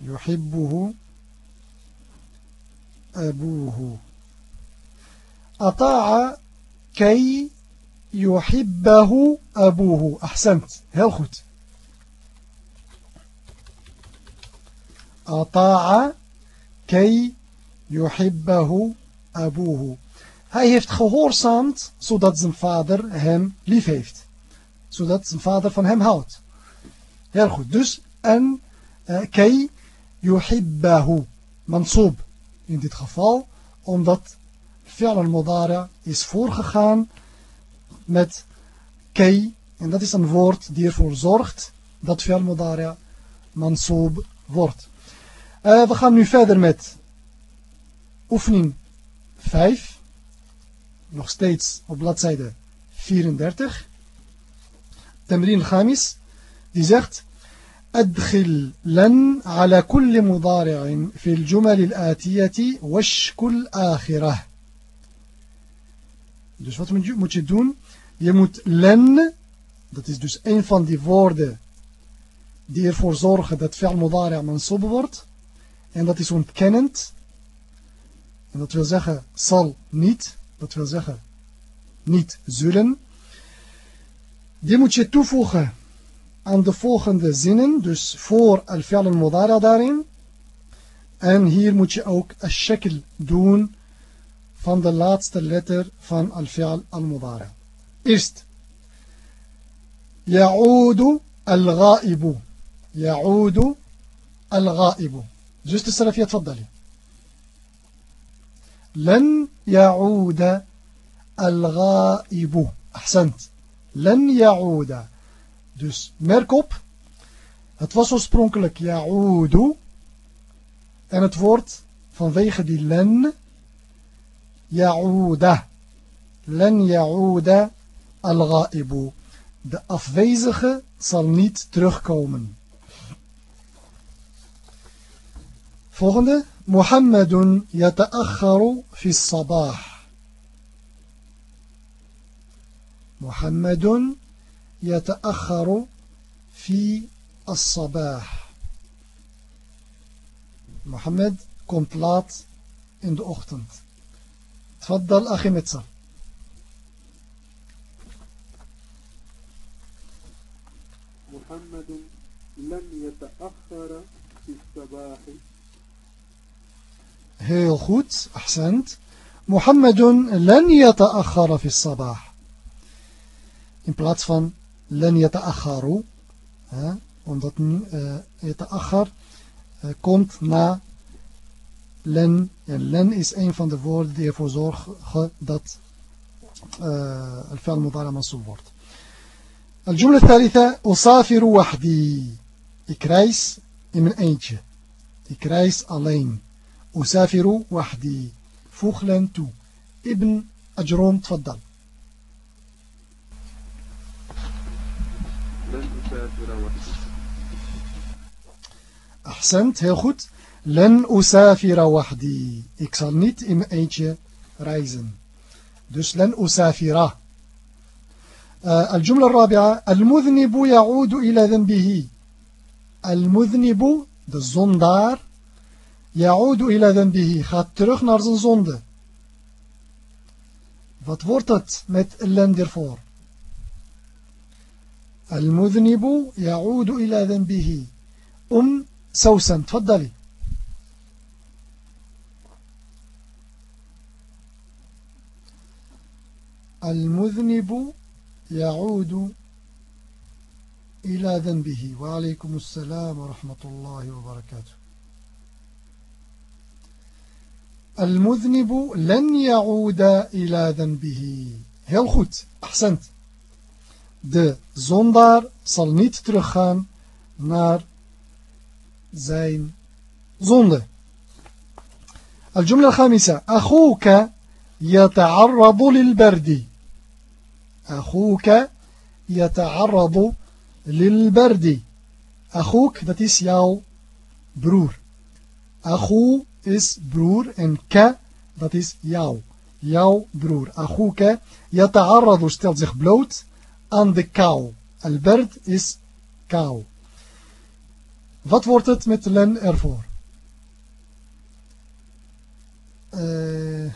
يحبه أبوه أطاع كي يحبه أبوه أحسنت heel goed أطاع كي yuhibbahu abuhu. Hij heeft gehoorzaamd zodat zijn vader hem lief heeft. Zodat zijn vader van hem houdt. Heel goed. Dus en uh, kei yuhibbahu mansoob in dit geval. Omdat fi'al al-mudara is voorgegaan met kei. En dat is een woord die ervoor zorgt dat fi'al al-mudara mansoob wordt. Uh, we gaan nu verder met oefening 5, nog steeds op bladzijde 34. Tamrin Khamis, die zegt أدخل لن على كل مضارع في الجمل الآتية واشكل آخرة Dus wat moet je, doen? Je moet len, dat is dus een van die woorden die ervoor zorgen dat fi'al mudari' mansoob wordt. En dat is ontkennend. En dat wil zeggen zal niet. dat wil zeggen niet zullen. Die moet je toevoegen aan de volgende zinnen, dus voor al-fi'al al-mudara daarin. En hier moet je ook een shakl doen van de laatste letter van al-fi'al al-mudara. Eerst. Ya'udu al-ghaibu. Ya'udu al-ghaibu. Zuster Salafia, tfaddali. لن يعود الغائب أحسنت لن يعود Dus merk op, het was oorspronkelijk ya'udu. En het woord vanwege die len, ya'uda. Len ya'uda al-ga'ibu. De afwezige zal niet terugkomen. Volgende. Mohammedun yata'akharu fi sabah. Mohammedun يتأخر في الصباح. محمد komt laat in de ochtend تفضل أخي متصل محمد لم يتأخر في الصباح. Heel goed, أحسنت. محمد لن يتأخر في الصباح. In plaats van لن يتأخروا. omdat آه، يتأخر آه، komt na لن en لن is een van de woorden die ervoor zorgen dat آه، الفعل المضارع منصوب wordt الجملة الثالثة أسافر وحدي. إكرايس reis in إكرايس eentje أسافر وحدي. Volgende. ابن أجروم تفضل. Ahsend, heel goed. Len usafira wahdi. Ik zal niet in mijn eentje reizen. Dus len usafira. الجملة الرابعة المذنب يعود إلى ذنبه المذنب de zondaar يعود إلى ذنبه gaat terug naar zijn zonde wat wordt het met len ervoor المذنب يعود إلى ذنبه. أم سوسن تفضلي. المذنب يعود إلى ذنبه. وعليكم السلام ورحمة الله وبركاته. المذنب لن يعود إلى ذنبه. heel goed أحسنت. De zondaar zal niet teruggaan naar zijn zonde. الجملة الخامسة أخوك يتعرض للبرد أخوك يتعرض للبرد أخوك dat is jouw broer أخو is broer en ka dat is jou jouw broer أخوك يتعرض stelt zich bloot aan de kou Albert is kou Wat wordt het met len ervoor? Uh,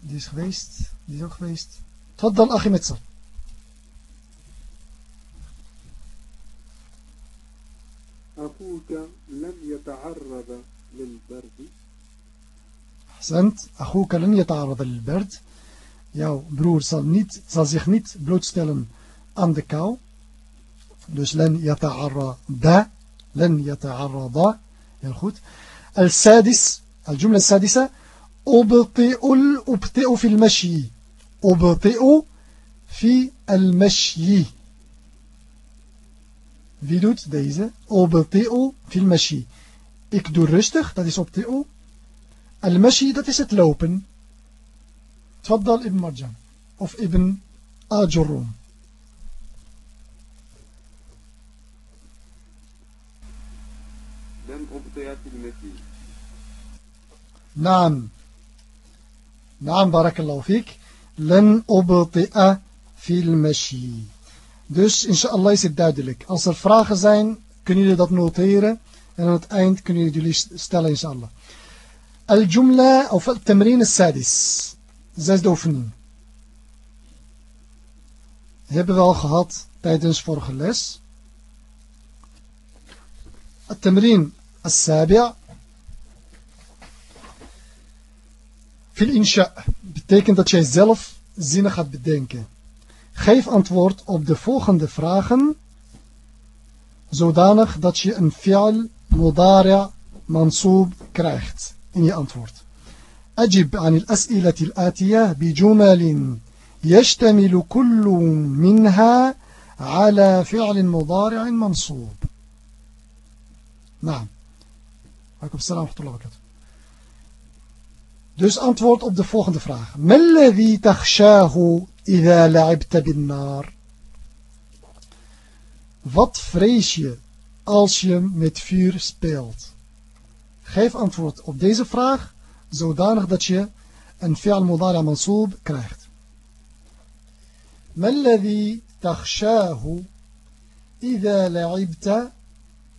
die is geweest. Die is ook geweest. تفضل أخي متصل أخوك لن يتعرض للبرد أحسنت أخوك لن يتعرض للبرد jouw broer zal, niet, zal zich niet blootstellen aan de kou Dus len yata'arrada. Len yata'arrada. Heel goed. السادس الجملة السادسة أبطئ أبطئ في المشي أبطئ في المشي Wie doet deze? Obti'u fil mashi. Ik doe rustig, dat is obti'u. Al-mashi, dat is het lopen. Tfaddal ibn Marjan. Of ibn Ajurrum. نعم نعم بارك الله فيك لن أبطئ في المشي Dus inshallah is het duidelijk. Als er vragen zijn, kunnen jullie dat noteren. En aan het eind kunnen jullie stellen inshallah. الجملة أو التمرين السادس zesde oefening hebben we al gehad tijdens vorige les التمرين السابع في الإنشاء betekent dat jij zelf zinnen gaat bedenken. Geef antwoord op de volgende vragen zodanig dat je een fi'al mudari' mansoob krijgt in je antwoord. أجب عن الأسئلة الآتية بجمل يشتمل كل منها على فعل مضارع منصوب نعم عليكم السلام ورحمة الله وبركاته Dus antwoord op de volgende vraag. Melladhi takhshahu idha la'ibta bin nar. Wat vrees je als je met vuur speelt? Geef antwoord op deze vraag zodanig dat je een fi'al mudari' mansoob krijgt. Melladhi takhshahu idha la'ibta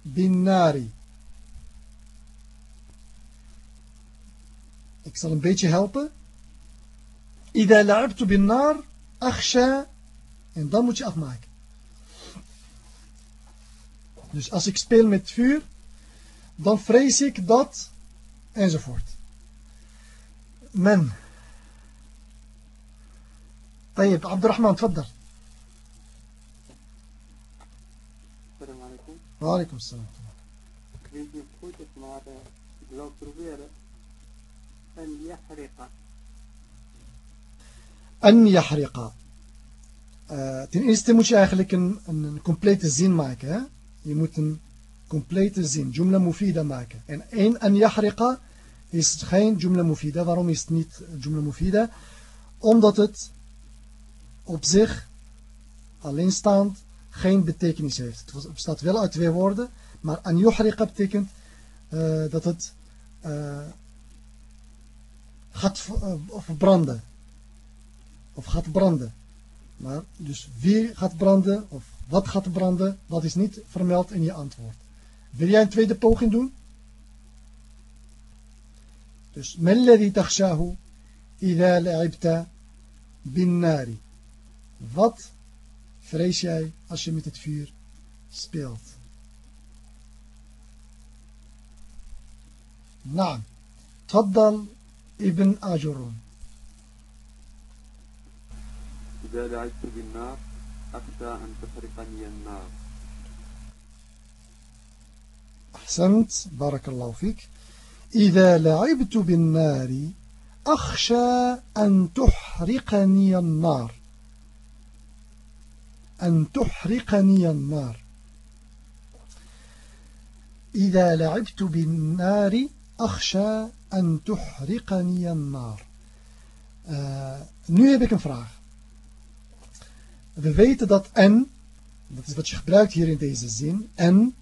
bin nari. Ik zal een beetje helpen. Ida la'abtu bin nar akhsha en dan moet je afmaken. Dus als ik speel met vuur, dan vrees ik dat enzovoort. من؟ طيب عبد الرحمن تفضل. السلام عليكم. وعليكم السلام. كريم يقول مع بلوك روبير أن يحرق. أن يحرق. آه، تن إيستي موش أخليك أن كومبليت الزين معك يموت كومبليت الزين جملة مفيدة معك. أن أن يحرق أن يحرق is geen jumla mufida waarom is het niet jumla mufida omdat het op zich alleenstaand geen betekenis heeft het bestaat wel uit twee woorden maar an yuhriqa betekent uh, dat het uh, gaat of branden. Of gaat branden. Maar dus wie gaat branden of wat gaat branden, dat is niet vermeld in je antwoord. Wil jij een tweede poging doen? Dus melladhi takhshahu idha la'ibta bin nari. Wat vrees jij als je met het vuur speelt? نعم تفضل ابن أجرون إذا لعبت بالنار أخشى أن تحرقني النار أحسنت بارك الله فيك إذا لعبت بالنار أخشى أن تحرقني النار. أن تحرقني النار. إذا لعبت بالنار أخشى أن تحرقني النار. uh, Nu heb ik een vraag. We weten dat en, dat is wat je gebruikt hier in deze zin, en,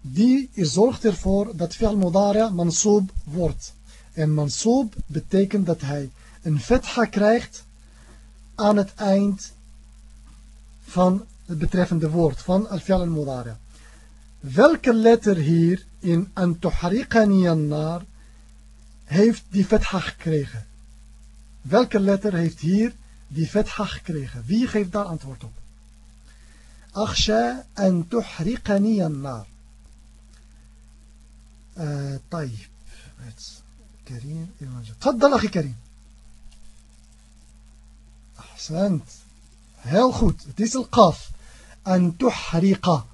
die zorgt ervoor dat fi'al mudari' mansoob wordt. En mansoob betekent dat hij een fetha krijgt aan het eind van het betreffende woord, van al-fi'al. Welke letter hier in an tuhariqani an-nar heeft die fetha gekregen? Welke letter heeft hier die fetha gekregen? Wie geeft daar antwoord op? Akhsha an tuhriqani an-nar. طيب كريم تفضل أخي كريم أحسنت heel goed het is القاف أن تحرق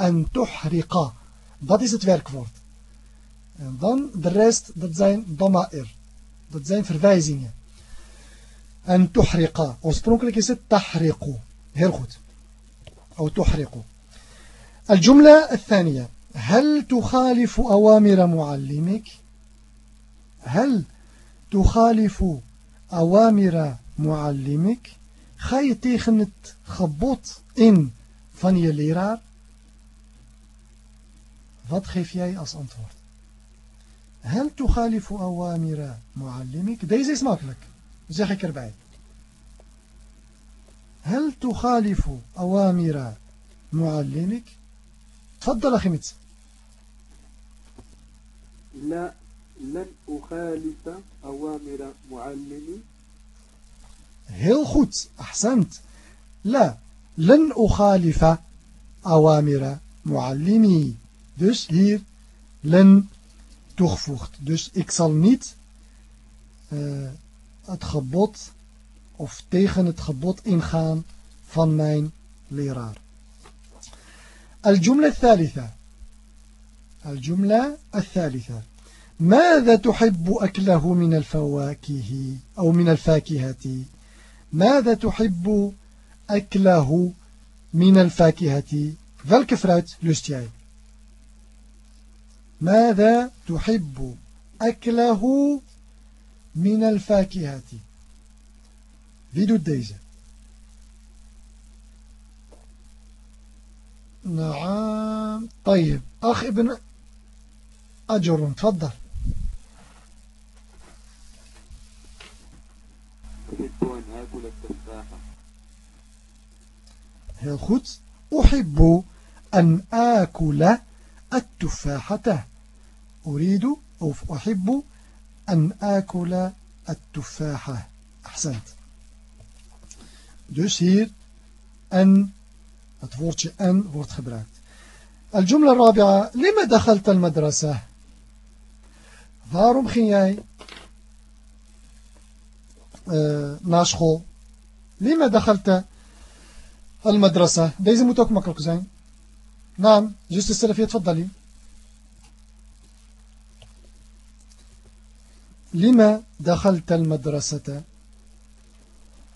أن تحرق dat is het werkwoord En dan de rest, dat zijn dama'ir. Dat zijn verwijzingen. En tuhriqa. Oorspronkelijk is het tahriqu. Heel goed. أو تحرق الجملة الثانية هل تخالف أوامر معلمك؟ هل تخالف أوامر معلمك؟ ga je tegen het gebod in van je leraar wat هل تخالف أوامر معلمك؟ Deze is makkelijk. Zeg ik erbij. هل تخالف أوامر معلمك؟ تفضل أخي متس لا لن أخالف أوامر معلمي هل خد أحسنت. لا لن أخالف أوامر معلمي. دوش هير لن تخفخت. دوش إكسال نيت. het gebod of tegen het gebod ingaan van mijn leraar. Al-Jumla 3. الجملة الثالثة. ماذا تحب أكله من الفواكه أو من الفاكهة؟ ماذا تحب أكله من الفاكهة؟ Welke fruit lust ماذا تحب أكله من الفاكهة؟ Doet deze? نعم. طيب. أخ ابن أجر. تفضل. أن Heel goed. أحب أن آكل التفاحة. أريد أو أحب أن آكل التفاحة. أحسنت. Dus hier en het woordje en wordt gebruikt. الجملة الرابعة لما دخلت المدرسة؟ Waarom ging jij uh, naar school لما دخلت المدرسة deze moet ook makkelijk zijn نعم جست السلفية تفضلي لما دخلت المدرسة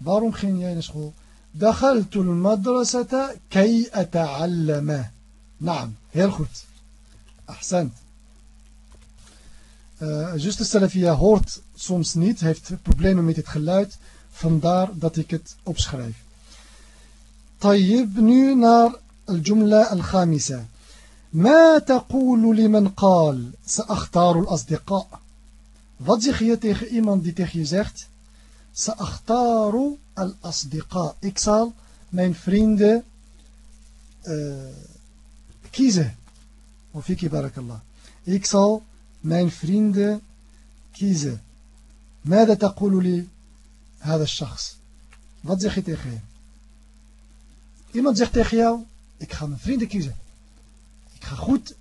waarom ging jij naar school دخلت المدرسة كي أتعلم نعم heel goed أحسنت uh, Just Salafia hoort soms niet, heeft problemen met het geluid, vandaar dat ik het opschrijf. طيب nu naar الجملة الخامسة ما تقول لمن قال سأختار الأصدقاء Wat zeg je tegen iemand die tegen je zegt سأختار الأصدقاء Ik zal mijn vrienden uh, kiezen وفيك بارك الله Ik zal mijn vrienden kiezen ماذا تقول لي هذا الشخص Wat zeg je tegen hem Iemand zegt tegen jou Ik ga mijn vrienden kiezen. Ik ga goed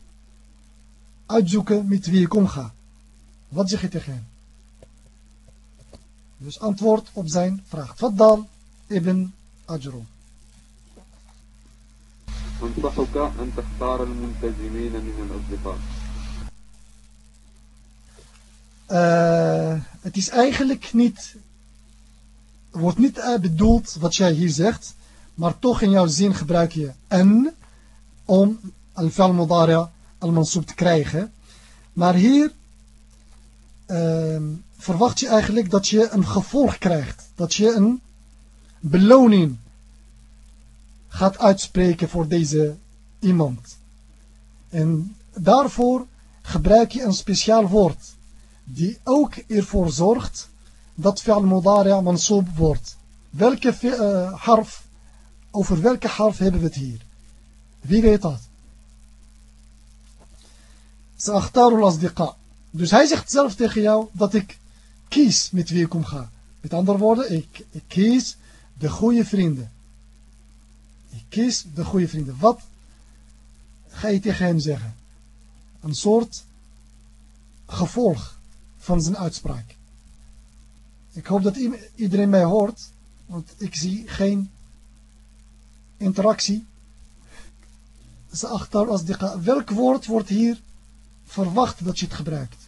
uitzoeken met wie ik omga. Wat zeg je tegen hem? Dus antwoord op zijn vraag. Faddal ibn Ajrum. أنصحك أن تختار الملتزمين من الأصدقاء. Uh, het is eigenlijk niet, wordt niet uh, bedoeld wat jij hier zegt. maar toch in jouw zin gebruik je en om al-fal mudari' al-mansoob te krijgen. Maar hier uh, verwacht je eigenlijk dat je een gevolg krijgt. Dat je een beloning gaat uitspreken voor deze iemand. En daarvoor gebruik je een speciaal woord. Die ook ervoor zorgt dat fi'al mudari' mansoob wordt. Welke uh, harf over welke harf hebben we het hier? Wie weet dat? Sa'akhtarul asdiqa. Dus hij zegt zelf tegen jou dat ik kies met wie ik omga. Met andere woorden, ik, ik kies de goede vrienden. Ik kies de goede vrienden. Wat ga je tegen hem zeggen? Een soort gevolg van zijn uitspraak. Ik hoop dat iedereen mij hoort, want ik zie geen interactie. Achter als Welk woord wordt hier verwacht dat je het gebruikt?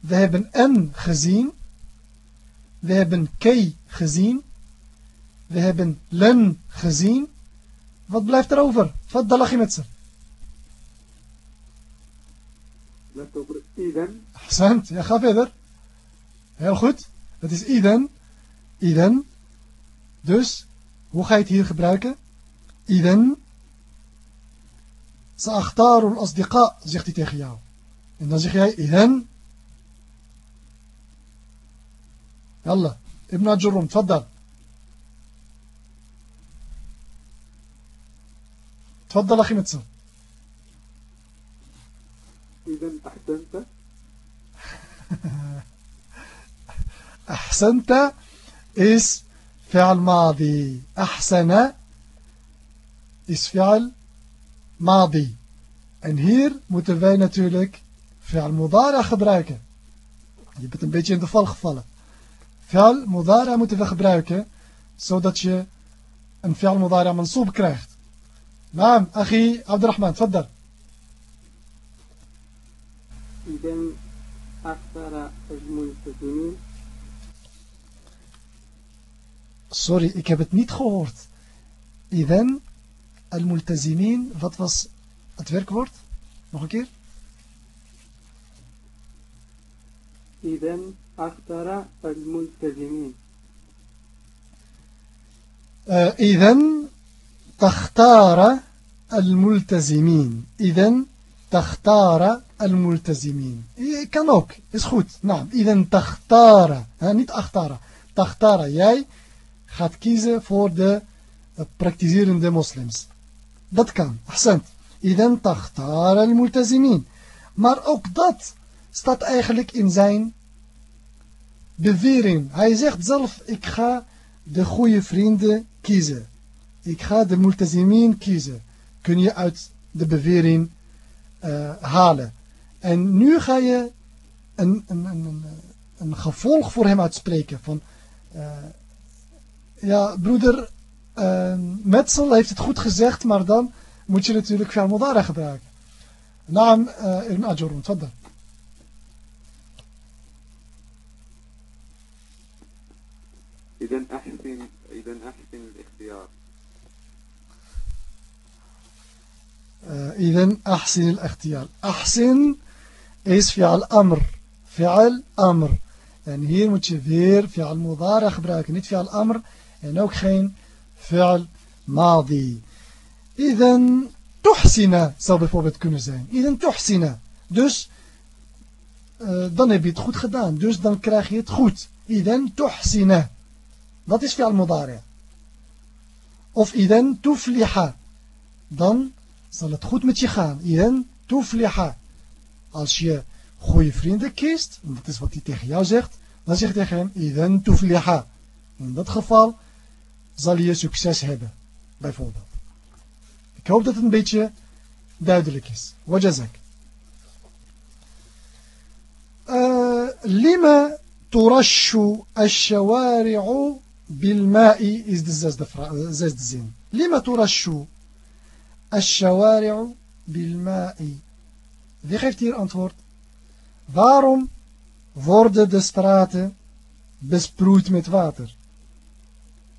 We hebben en gezien. We hebben kei gezien. We hebben len gezien. Wat blijft er over? Wat dalach je met ze? إذن. أحسنت. يا خافيدر هل خد هذا إذن. إذن. إذن دوس هو خايت هير خبراك إذن. سأختار الأصدقاء زيختي تيخياو إذن زيخي إذن. يلا. ابن عجرم تفضل. تفضل أخي متسو. إذن أحسنت. أحسنت is فعل ماضي أحسن is فعل ماضي En hier moeten wij natuurlijk fi'al mudara gebruiken. Je bent een beetje in de val gevallen. Fi'al mudara moeten we gebruiken, zodat je een fi'al mudara mansoob krijgt. Naam, Achi Abdurrahman, tfaddal. إذا أكثر الملتزمين Sorry, ik heb het niet gehoord. Iden al-multazimin, wat was het werkwoord? Nog een keer? إذا أكثر الملتزمين إذا تختار الملتزمين إذا تختار الملتزمين kan ook is goed نعم إذا تختار niet achtara تختار jij gaat kiezen voor de praktiserende moslims dat kan أحسنت إذا تختار الملتزمين maar ook dat staat eigenlijk in zijn bewering hij zegt zelf ik ga de goede vrienden kiezen ik ga de multazimin kiezen kun je uit de bewering uh, halen en nu ga je een, een, een, een, gevolg voor hem uitspreken van uh, ja broeder uh, Metzel heeft het goed gezegd maar dan moet je natuurlijk fi'al mudara gebruiken. نعم ابن أجر تفضل إذا أحسن إذا أحسن الاختيار آه، اذا أحسن الاختيار. أحسن إيش فعل أمر. فعل أمر. يعني هي متشفير فعل مضارع خبرك نيت فعل أمر يعني اوك خين فعل ماضي. اذا تحسن صار بفوبت كونو زين. اذا تحسن. دوس dan heb je het goed gedaan dus اذا تحسن. Dat إيش فعل مضارع. Of اذا تفلح. dan zal het goed met je gaan. Iden tufliha. Als je goede vrienden kiest, en dat is wat hij tegen jou zegt, dan zeg je tegen hem, iden tufliha. In dat geval zal je succes hebben, bijvoorbeeld. Ik hoop dat het een beetje duidelijk is. Wajazak. لما ترش الشوارع بالماء is de zesde, zin. لما ترش الشوارع بالماء Wie geeft hier antwoord? Waarom worden de straten besproeid met water?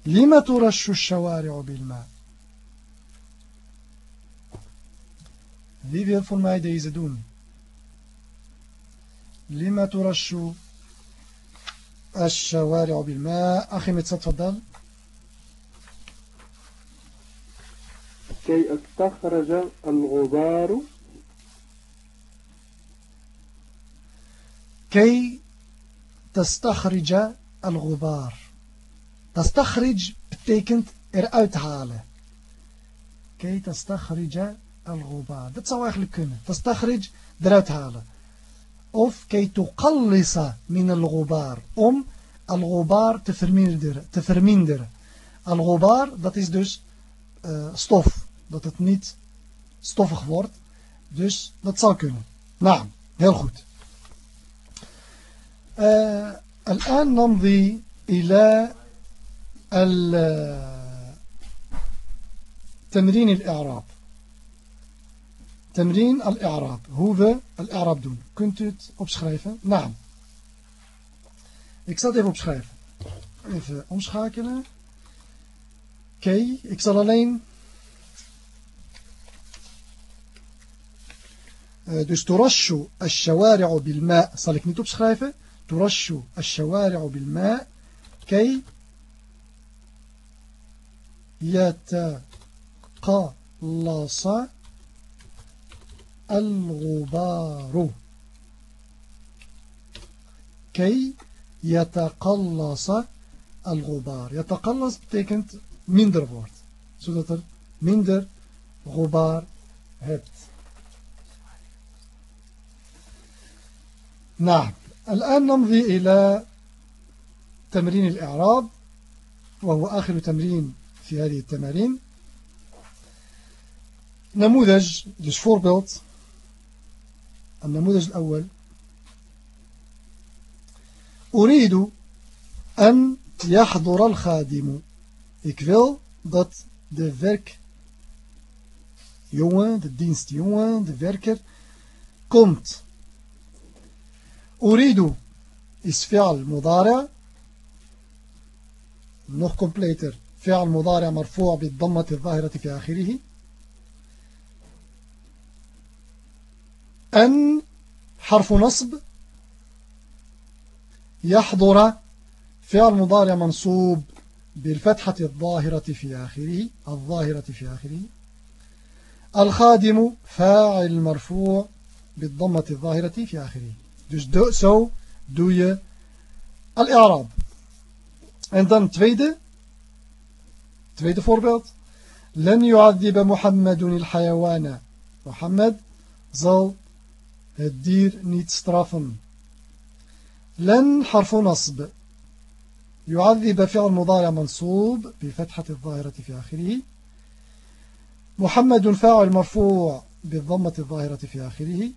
لما ترش الشوارع بالماء Wie wil voor mij deze doen? لما ترش الشوارع بالماء أخي متصفضل كي استخرج الغبار. كي تستخرج الغبار. تستخرج بتكنت eruit halen كي تستخرج الغبار. ده سواء اخلي كنا تستخرج eruit halen of كي تقلص من الغبار. أم الغبار تفرمينder الغبار dat is dus آه، uh, Dat het niet stoffig wordt. Dus dat zou kunnen. Nou, heel goed. Uh, الآن نمضي إلى تمرين الإعراب تمرين الإعراب hoe we الإعراب doen kunt u het opschrijven naam ik zal het even opschrijven even omschakelen oké ik zal alleen dus ترش الشوارع بالماء. zal ik niet opschrijven ترش الشوارع بالماء كي يتقلص الغبار. كي يتقلص الغبار. يتقلص betekent minder wordt zodat er minder غبار hebt نعم. الآن نمضي إلى تمرين الإعراب وهو آخر تمرين في هذه التمارين. نموذج dus voorbeeld النموذج الأول أريد أن يحضر الخادم ik wil dat de werk jongen, de dienstjongen, de werker komt أريد is فعل مضارع. Nog completer فعل مضارع مرفوع بالضمة الظاهرة في آخره. أن حرف نصب. يحضر فعل مضارع منصوب بالفتحة الظاهرة في آخره. الظاهرة في آخره. الخادم فاعل مرفوع بالضمة الظاهرة في آخره. Dus do, zo doe je al-i'rab. En dan tweede, tweede voorbeeld. لن يعذب محمد الحيوان محمد zal het dier niet straffen. لن حرف نصب يعذب فعل مضارع منصوب بفتحة الظاهرة في آخره محمد فاعل مرفوع بالضمة الظاهرة في آخره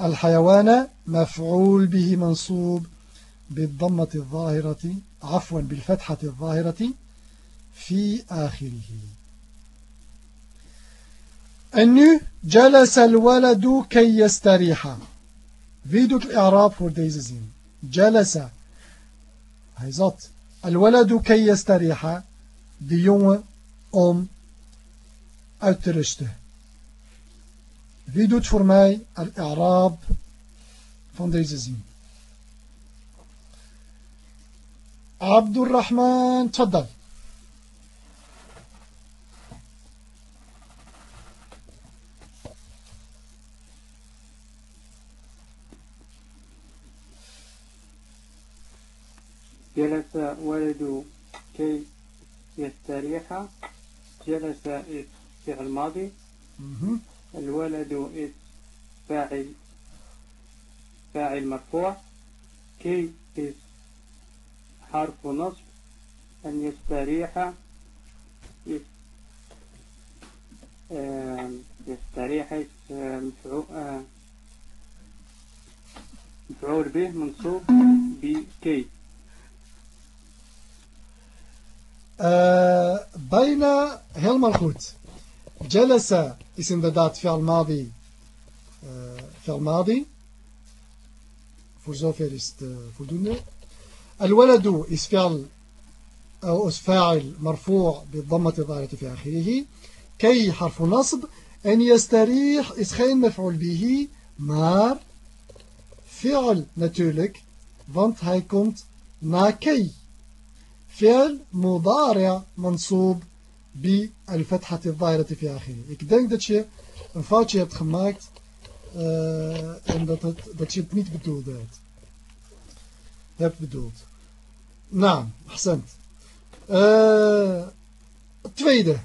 الحيوان مفعول به منصوب بالضمة الظاهرة عفوا بالفتحة الظاهرة في آخره. أن جلس الولد كي يستريح. Wie doet الإعراب voor deze zin جلس. Zat الولد كي يستريح. Uit te rusten Wie doet voor mij الإعراب van deze zin? Abdurrahman, tfaddal. جلس ولد كي يستريح جلس فعل ماضي الولد فاعل فاعل مرفوع كي حرف نصب أن يستريح يستريح مفعول به منصوب بكي Uh, bijna helemaal goed. جلس اسم بدات في الماضي في الماضي فوزوفير است الولد اس فعل أو اس فاعل مرفوع بالضمه الظاهره في اخره كي حرف نصب ان يستريح اس خين مفعول به مار فعل ناتورليك فانت هاي كومت نا كي فعل مضارع منصوب B. al-fathat al-zahirati fi. Ik denk dat je een foutje hebt gemaakt eh, en dat, het, dat je het niet bedoeld hebt. Hebt bedoeld. Nou, accent. Uh, tweede.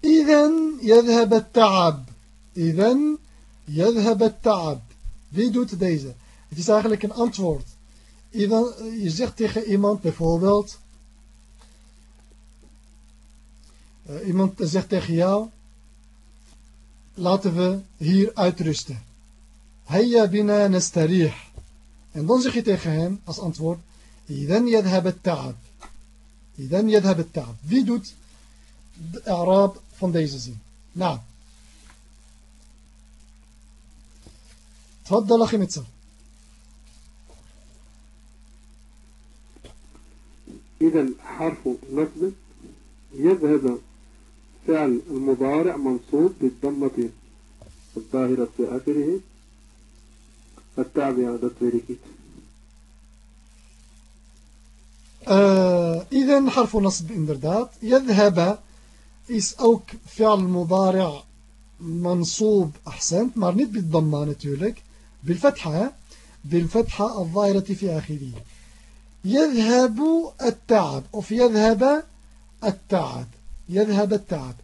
Iden yadhhab at-ta'ab. Iden yadhhab at-ta'ab. Wie doet deze? Het is eigenlijk een antwoord. Iden, eh, je zegt tegen iemand bijvoorbeeld... Uh, iemand zegt tegen jou, laten we hier uitrusten. Hayya bina nastarih. En dan zeg je tegen hem als antwoord, Idan yadhab het-ta'ab. Idan yadhab het-ta'ab. Wie doet de Arab van deze zin? Nou. تفضل أخي متصر إذا حرف نصب يذهب فعل المضارع منصوب بالضمة الظاهرة في آخره. التابعة niet uh, إذن حرف نصب inderdaad يذهب is ook فعل مضارع منصوب أحسنت. niet بالضمة natuurlijk بالفتحة بالفتحة الظاهرة في آخره. يذهب التعب. of يذهب التعب. jij hebt taab.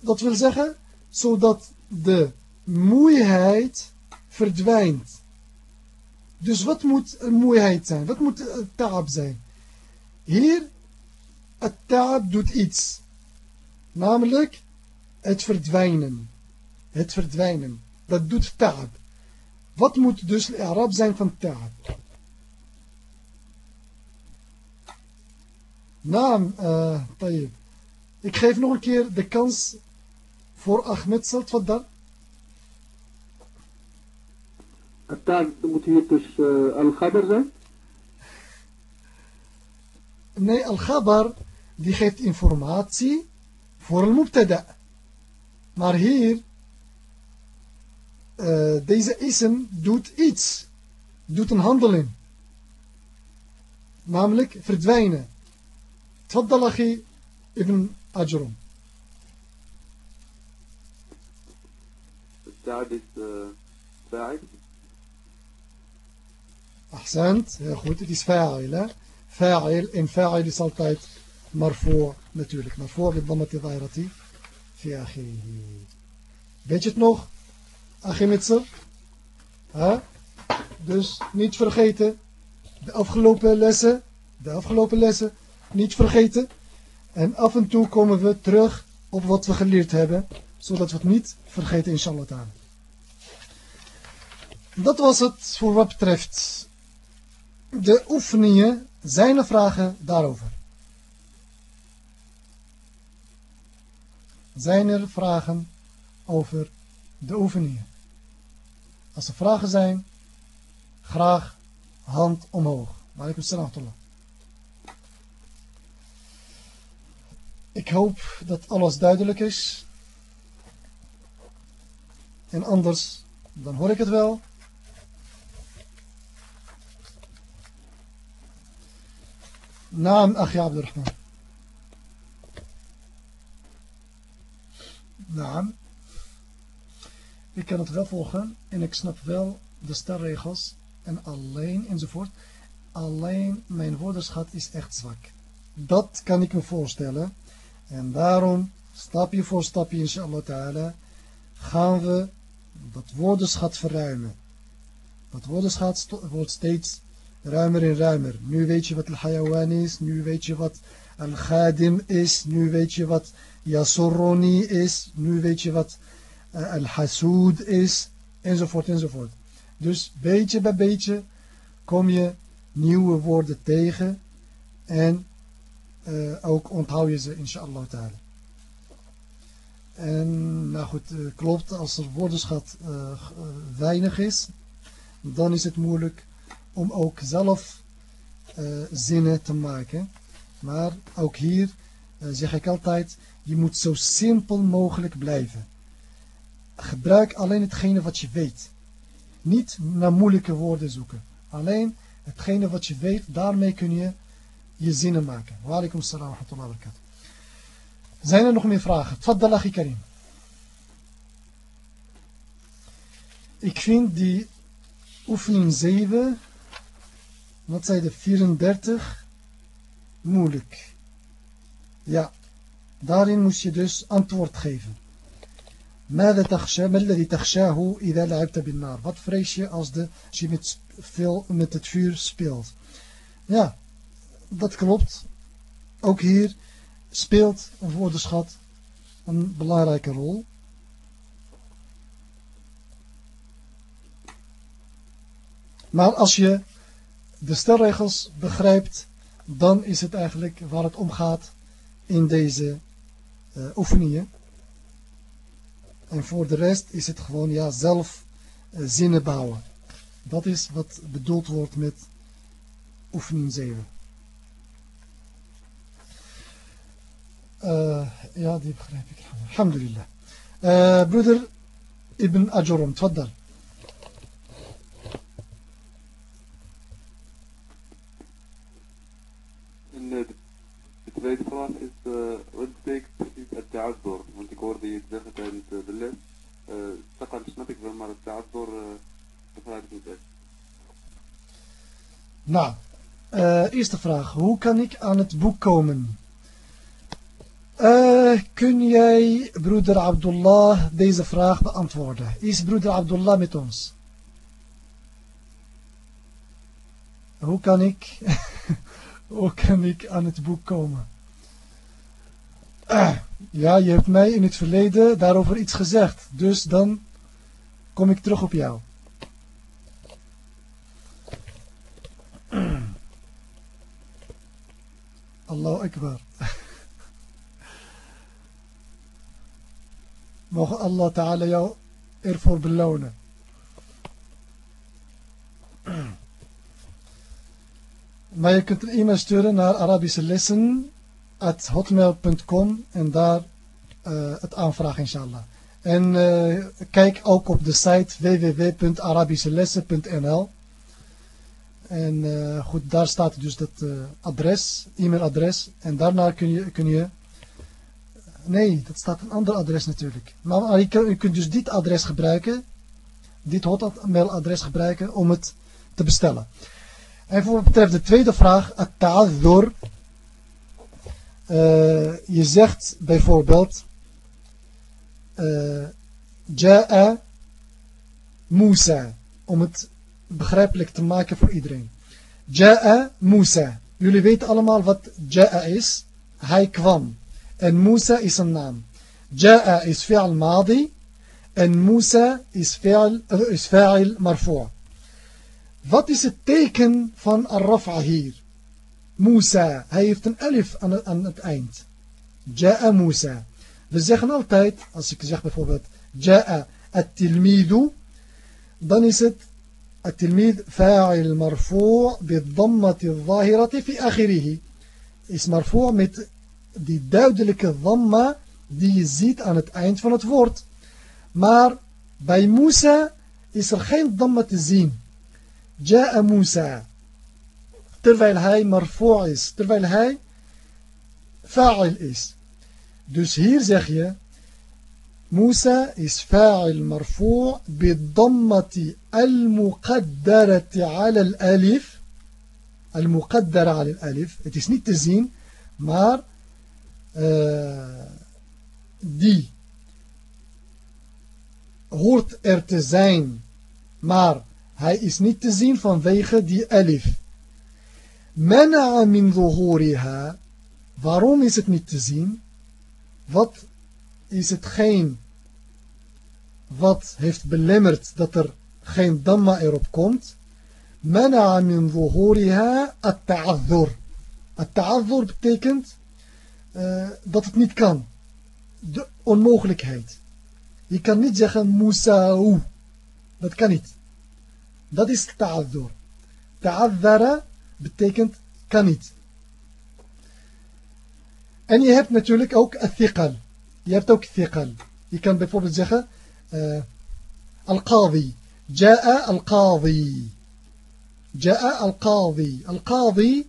Dat wil zeggen, zodat de moeheid verdwijnt. Dus wat moet een moeheid zijn? Wat moet een taab zijn? Hier, het taab doet iets. Namelijk, het verdwijnen. Het verdwijnen. Dat doet taab. Wat moet dus de Arab zijn van taab? Naam, uh, tayyib. Ik geef nog een keer de kans voor Ahmed Zalt. Wat dan? Moet hier dus uh, al-Ghabar zijn? Nee, al-Ghabar die geeft informatie voor een mubtada. Maar hier, uh, deze ism doet iets. Doet een handeling. Namelijk verdwijnen. تفضل أخي ابن أجرم السعد فاعل أحسنت يا goed het is فاعل فاعل en فاعل is altijd مرفوع natuurlijk مرفوع بالضمة الظاهرة في آخره weet je het nog Achim Mitzel ha? dus niet vergeten de afgelopen lessen de afgelopen lessen niet vergeten. En af en toe komen we terug op wat we geleerd hebben, zodat we het niet vergeten inshallah ta'ala. Dat was het voor wat betreft de oefeningen. Zijn er vragen daarover? Zijn er vragen over de oefeningen? Als er vragen zijn, graag hand omhoog. Wa salam Ik hoop dat alles duidelijk is. En anders, dan hoor ik het wel. Naam Achja Abdurrahman. Naam. Ik kan het wel volgen en ik snap wel de stelregels en alleen enzovoort. Alleen mijn woordenschat is echt zwak. Dat kan ik me voorstellen. En daarom, stapje voor stapje, inshallah ta'ala, gaan we dat woordenschat verruimen. Dat woordenschat wordt steeds ruimer en ruimer. Nu weet je wat al-hayawan is, nu weet je wat al-ghadim is, nu weet je wat yasurroni is, nu weet je wat uh, al-hasoud is, enzovoort, enzovoort. Dus beetje bij beetje kom je nieuwe woorden tegen en ook onthoud je ze inshallah ta'ala. En nou goed, uh, klopt, als er woordenschat uh, weinig is, dan is het moeilijk om ook zelf zinnen te maken. Maar ook hier zeg ik altijd, je moet zo simpel mogelijk blijven. Gebruik alleen hetgene wat je weet. Niet naar moeilijke woorden zoeken. Alleen hetgene wat je weet, daarmee kun je je zinnen maken. Wa alaikum salam wa rahmatullahi wa. Zijn er nog meer vragen? Karim. Ik vind die oefening 7, wat zei de 34, moeilijk. Ja, daarin moest je dus antwoord geven. Wat vrees je als, de, je met, veel, met het vuur speelt? Ja, dat klopt. Ook hier speelt een woordenschat een belangrijke rol. Maar als je de stelregels begrijpt, dan is het eigenlijk waar het om gaat in deze uh, oefeningen. En voor de rest is het gewoon ja, zelf uh, zinnen bouwen. Dat is wat bedoeld wordt met oefening 7. آه، يا دي بخرافك الحمد. الحمد لله آه، برودر ابن أجرم تفضل Nou, eerste vraag. Hoe kan ik aan het boek komen? Kun jij, broeder Abdullah, deze vraag beantwoorden? Is broeder Abdullah met ons? Hoe kan ik, hoe kan ik aan het boek komen? Ja, je hebt mij in het verleden daarover iets gezegd. Dus dan kom ik terug op jou. Allahu Akbar. Mogen Allah Ta'ala jou ervoor belonen. Maar je kunt een e-mail sturen naar Arabische en daar uh, het aanvragen inshallah. En uh, kijk ook op de site www.arabischelessen.nl En uh, goed, daar staat dus dat adres, e-mailadres. En daarna kun je, kun je... Nee, dat staat een ander adres natuurlijk. Maar je, kunt, dus dit adres gebruiken. Dit hotmailadres gebruiken om het te bestellen. En voor wat betreft de tweede vraag, at-ta'adhur. Uh, je zegt bijvoorbeeld uh, Ja'a Musa om het begrijpelijk te maken voor iedereen. Ja'a Musa. Jullie weten allemaal wat Ja'a is. Hij kwam. En Musa is een naam. Ja'a is fi'al madi en Musa is fi'al is fa'il marfu'. Wat is het teken van al-rafa hier? Musa. Hij heeft een elif aan het, aan het eind. Ja'a Musa. We zeggen altijd, als ik zeg bijvoorbeeld Ja'a at-tilmidu, dan is het التلميذ فاعل مرفوع بالضمة الظاهرة في آخره is marfu' met die duidelijke dhamma die je ziet aan het eind van het woord. Maar bij Musa is er geen dhamma te zien. Ja'a Musa. terwijl hij marfu' is, terwijl hij fa'il is. Dus hier zeg je, Musa is fa'il marfu' bidammati al-muqaddarati ala al-alif. Al-muqaddara ala al-alif. Het is niet te zien, maar uh, die hoort er te zijn, maar hij is niet te zien vanwege die alif. Mana'a min zuhuriha. Waarom is het niet te zien? Wat is hetgeen wat heeft belemmerd dat er geen damma erop komt? Mana'a min zuhuriha at-ta'adhur. At-ta'adhur betekent uh, dat het niet kan. De onmogelijkheid. Je kan niet zeggen Musa'u. Dat kan niet. Dat is ta'adhur. Ta'adhara betekent kan niet. En je hebt natuurlijk ook thiqal. Je hebt ook thiqal. Je kan bijvoorbeeld zeggen uh, al-qadi. Ja'a al-qadi. Ja'a al-qadi. Al-qadi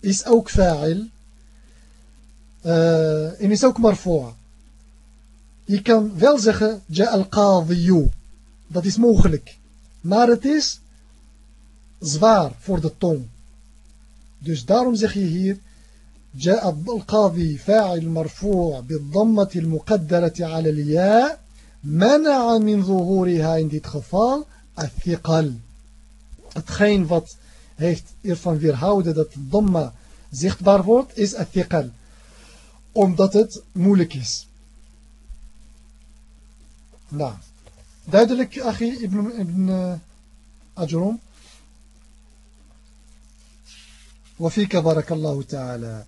is ook fa'il. Uh, en is ook marfu'. Je kan wel zeggen Ja'a al-qadiyu. Dat is mogelijk. Maar het is zwaar voor de tong. Dus daarom zeg je hier جاء القاضي فاعل مرفوع بالضمة المقدرة على الياء منع من ظهورها in dit geval الثقل hetgeen wat heeft ervan weerhouden dat de dhamma zichtbaar wordt is الثقل omdat het moeilijk is nou duidelijk Achi ibn, ibn uh, Ajrum بارك الله تعالى